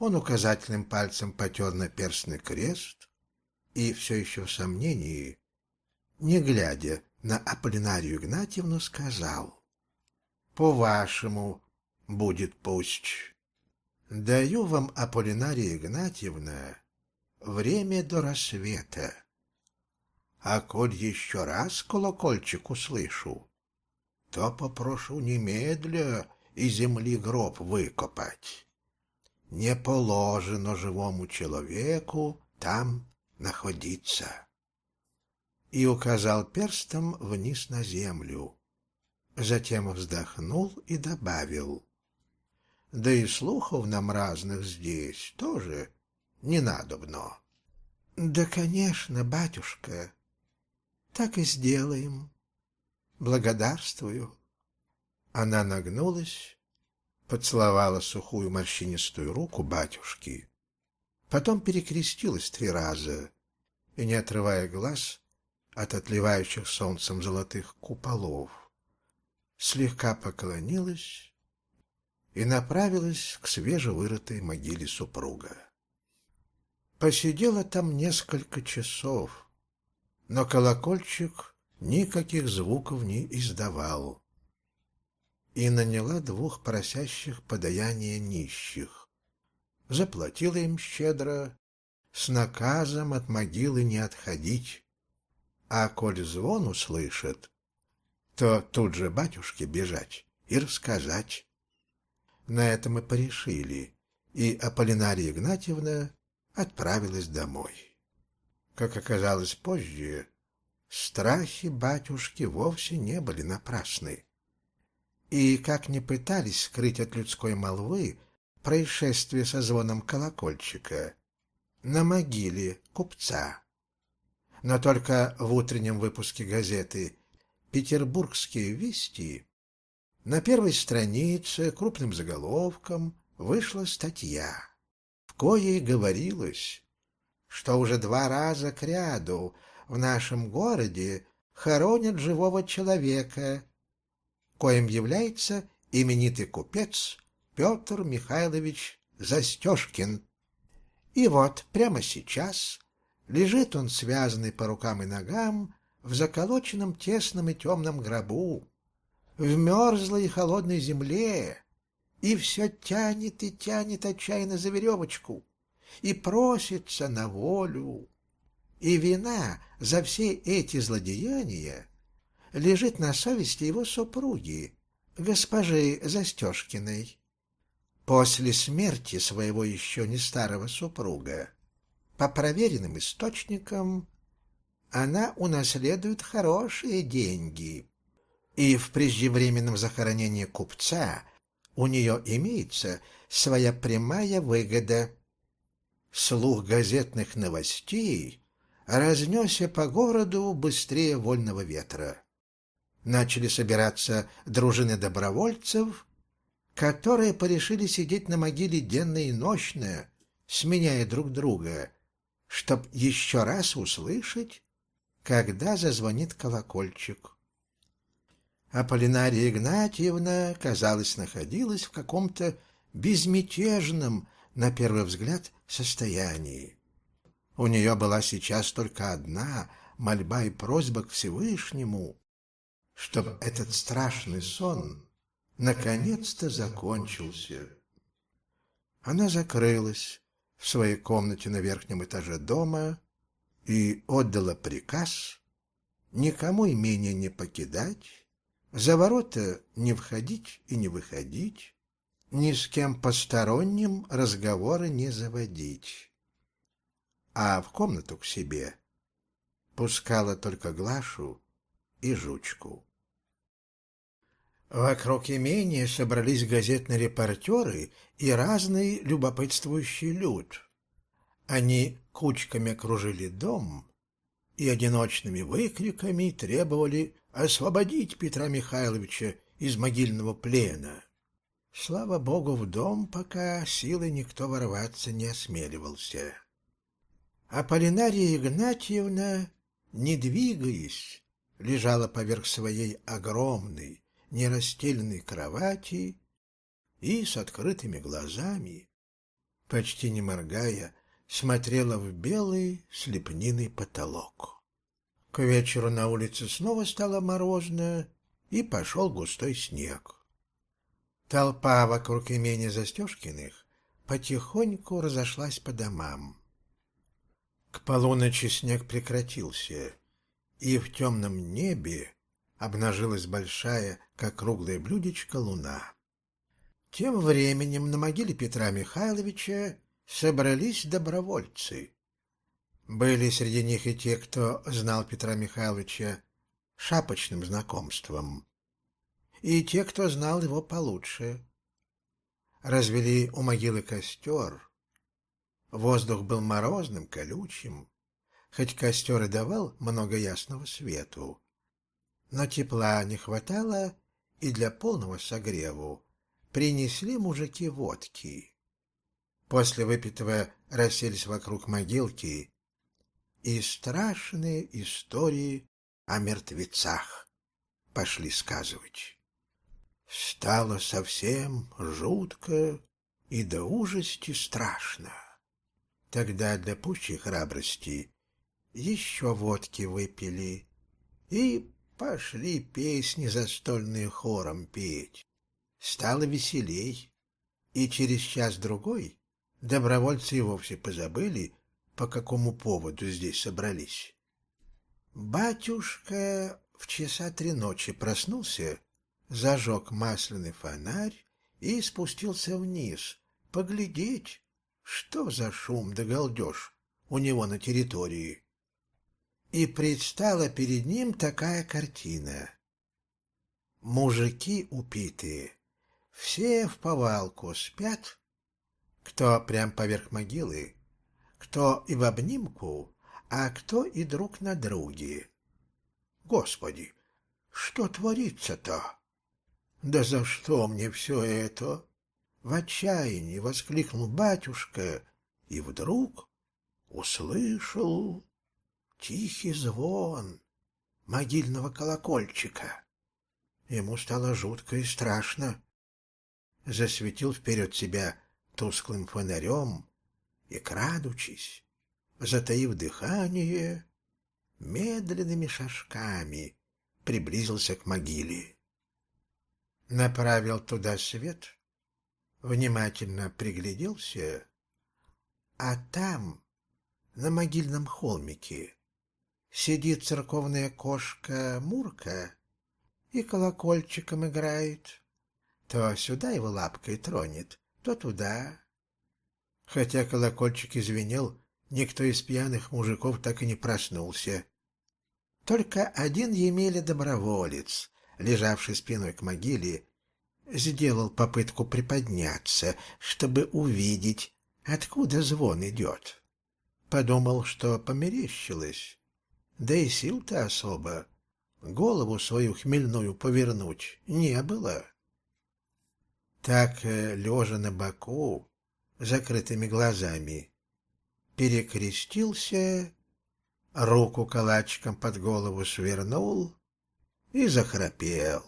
Он указательным пальцем потер на перстный крест и все еще в сомнении, не глядя на Аполлинарию Игнатьевну, сказал, «По-вашему будет пусть. Даю вам, Аполлинария Игнатьевна, время до рассвета. А коль еще раз колокольчик услышу, то попрошу немедля и земли гроб выкопать. Не положено живому человеку там находиться. И указал перстом вниз на землю. Затем вздохнул и добавил. Да и слухов нам разных здесь тоже не надобно. Да, конечно, батюшка, так и сделаем. Благодарствую. Она нагнулась, поцеловала сухую морщинистую руку батюшки, потом перекрестилась три раза и, не отрывая глаз от отливающих солнцем золотых куполов, слегка поклонилась и направилась к свежевырытой могиле супруга. Посидела там несколько часов, но колокольчик никаких звуков не издавал. И наняла двух просящих подаяния нищих. Заплатила им щедро, с наказом от могилы не отходить. А коль звон услышит, то тут же батюшке бежать и рассказать. На это мы порешили, и Аполлинария Игнатьевна отправилась домой. Как оказалось позже, страхи батюшки вовсе не были напрасны. И как ни пытались скрыть от людской молвы происшествие со звоном колокольчика на могиле купца. Но только в утреннем выпуске газеты «Петербургские вести» на первой странице крупным заголовком вышла статья, в коей говорилось, что уже два раза кряду в нашем городе хоронят живого человека, коим является именитый купец Петр Михайлович Застежкин. И вот прямо сейчас лежит он связанный по рукам и ногам в заколоченном тесном и темном гробу, в мерзлой и холодной земле, и все тянет и тянет отчаянно за веревочку, и просится на волю. И вина за все эти злодеяния лежит на совести его супруги, госпожи Застежкиной. После смерти своего еще не старого супруга, по проверенным источникам, она унаследует хорошие деньги. И в преждевременном захоронении купца у нее имеется своя прямая выгода. Слух газетных новостей разнесся по городу быстрее вольного ветра. Начали собираться дружины добровольцев, которые порешили сидеть на могиле денно и ночно, сменяя друг друга, чтоб еще раз услышать, когда зазвонит колокольчик. Аполлинария Игнатьевна, казалось, находилась в каком-то безмятежном, на первый взгляд, состоянии. У нее была сейчас только одна мольба и просьба к Всевышнему, чтобы этот страшный сон наконец-то закончился. Она закрылась в своей комнате на верхнем этаже дома и отдала приказ никому имение не покидать, за ворота не входить и не выходить, ни с кем посторонним разговоры не заводить. А в комнату к себе пускала только Глашу и Жучку. Вокруг имения собрались газетные репортеры и разный любопытствующий люд. Они кучками окружили дом и одиночными выкриками требовали освободить Петра Михайловича из могильного плена. Слава богу, в дом пока силой никто ворваться не осмеливался. А Полинария Игнатьевна, не двигаясь, лежала поверх своей огромной, нерастеленной кровати и с открытыми глазами, почти не моргая, смотрела в белый слепниный потолок. К вечеру на улице снова стало морозно, и пошел густой снег. Толпа вокруг имени Застежкиных потихоньку разошлась по домам. К полуночи снег прекратился, и в темном небе обнажилась большая, как круглое блюдечко, луна. Тем временем на могиле Петра Михайловича собрались добровольцы. Были среди них и те, кто знал Петра Михайловича шапочным знакомством, и те, кто знал его получше. Развели у могилы костер. Воздух был морозным, колючим, хоть костер и давал много ясного свету. Но тепла не хватало, и для полного согреву принесли мужики водки. После выпитого расселись вокруг могилки и страшные истории о мертвецах пошли сказывать. Стало совсем жутко и до ужасти страшно. Тогда для пущей храбрости еще водки выпили и пошли песни застольные хором петь. Стало веселей, и через час-другой добровольцы и вовсе позабыли, по какому поводу здесь собрались. Батюшка в часа три ночи проснулся, зажег масляный фонарь и спустился вниз, поглядеть, что за шум да галдеж у него на территории. И предстала перед ним такая картина. Мужики упитые, все в повалку спят, кто прям поверх могилы, кто и в обнимку, а кто и друг на друге. Господи, что творится-то? Да за что мне все это? В отчаянии воскликнул батюшка и вдруг услышал тихий звон, могильного колокольчика. Ему стало жутко и страшно. Засветил вперед себя тусклым фонарем и, крадучись, затаив дыхание, медленными шажками приблизился к могиле. Направил туда свет, внимательно пригляделся, а там, на могильном холмике, сидит церковная кошка Мурка и колокольчиком играет. То сюда его лапкой тронет, то туда. Хотя колокольчик извинил, никто из пьяных мужиков так и не проснулся. Только один Емеля доброволец, лежавший спиной к могиле, сделал попытку приподняться, чтобы увидеть, откуда звон идет. Подумал, что померещилось. Да и сил-то особо. Голову свою хмельную повернуть не было. Так, э, лежа на боку, закрытыми глазами, перекрестился, руку калачиком под голову свернул и захрапел.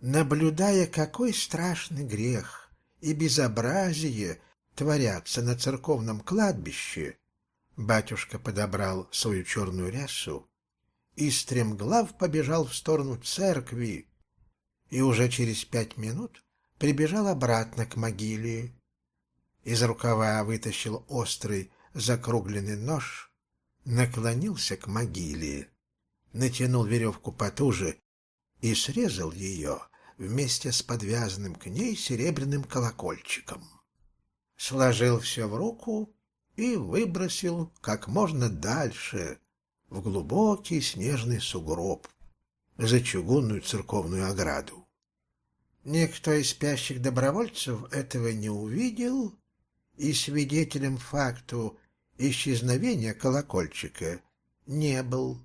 Наблюдая, какой страшный грех и безобразие творятся на церковном кладбище, батюшка подобрал свою черную рясу и стремглав побежал в сторону церкви, и уже через пять минут прибежал обратно к могиле. Из рукава вытащил острый закругленный нож, наклонился к могиле, натянул веревку потуже и срезал ее вместе с подвязанным к ней серебряным колокольчиком. Сложил все в руку и выбросил как можно дальше в глубокий снежный сугроб за чугунную церковную ограду. Никто из спящих добровольцев этого не увидел, и свидетелем факту исчезновения колокольчика не был.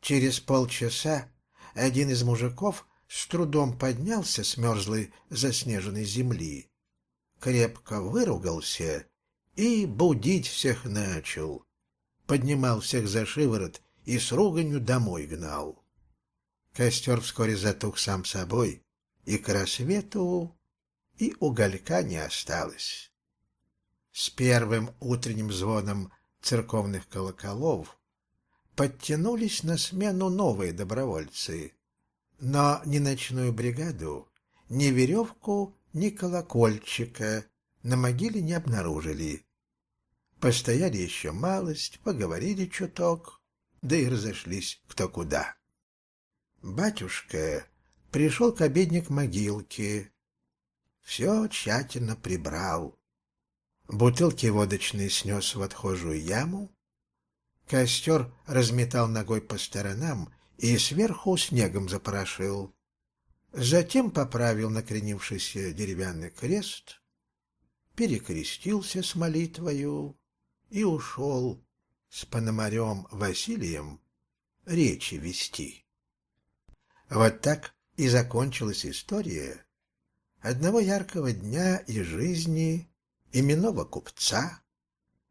Через полчаса один из мужиков с трудом поднялся с мерзлой заснеженной земли, крепко выругался и будить всех начал. Поднимал всех за шиворот и с руганью домой гнал. Костер вскоре затух сам собой, и к рассвету и уголька не осталось. С первым утренним звоном церковных колоколов подтянулись на смену новые добровольцы, но ни ночную бригаду, ни веревку, ни колокольчика на могиле не обнаружили. Постояли еще малость, поговорили чуток, да и разошлись кто куда. Батюшка пришел к обедне к могилке, все тщательно прибрал. Бутылки водочные снес в отхожую яму, костер разметал ногой по сторонам и сверху снегом запорошил. Затем поправил накренившийся деревянный крест, перекрестился с молитвою и ушел с Пономарем Василием речи вести. Вот так и закончилась история одного яркого дня из жизни именного купца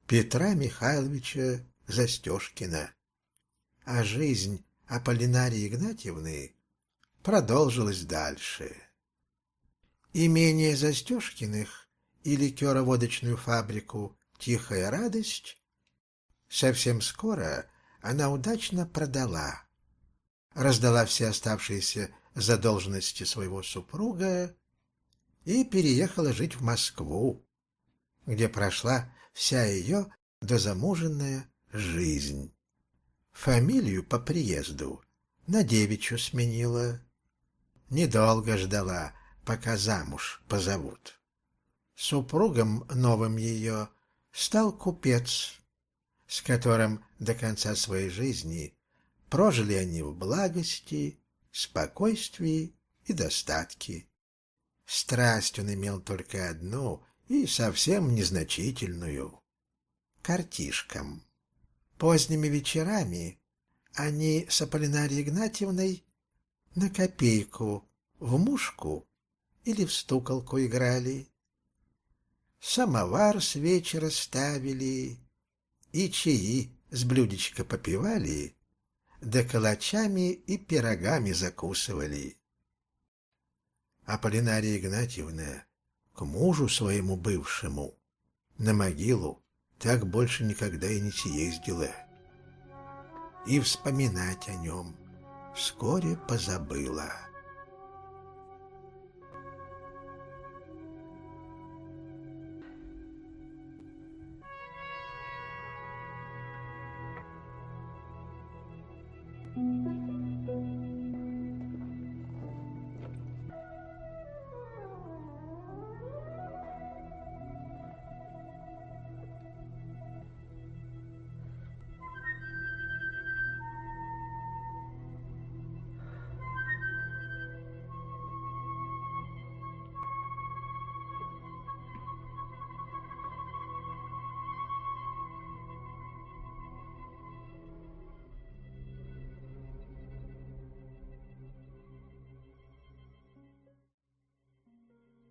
Петра Михайловича Застежкина. А жизнь Аполлинарии Игнатьевны продолжилась дальше. Имение Застежкиных и ликероводочную фабрику «Тихая радость» совсем скоро она удачно продала. Раздала все оставшиеся задолженности своего супруга и переехала жить в Москву, где прошла вся ее дозамуженная жизнь. Фамилию по приезду на девичью сменила. Недолго ждала, пока замуж позовут. Супругом новым ее стал купец, с которым до конца своей жизни прожили они в благости, спокойствии и достатке. Страсть он имел только одну и совсем незначительную — картишкам. Поздними вечерами они с Аполлинарией Игнатьевной на копейку в мушку или в стуколку играли. Самовар с вечера ставили и чаи с блюдечка попивали, да калачами и пирогами закусывали. А Полинария Игнатьевна к мужу своему бывшему на могилу так больше никогда и не съездила. И вспоминать о нем вскоре позабыла.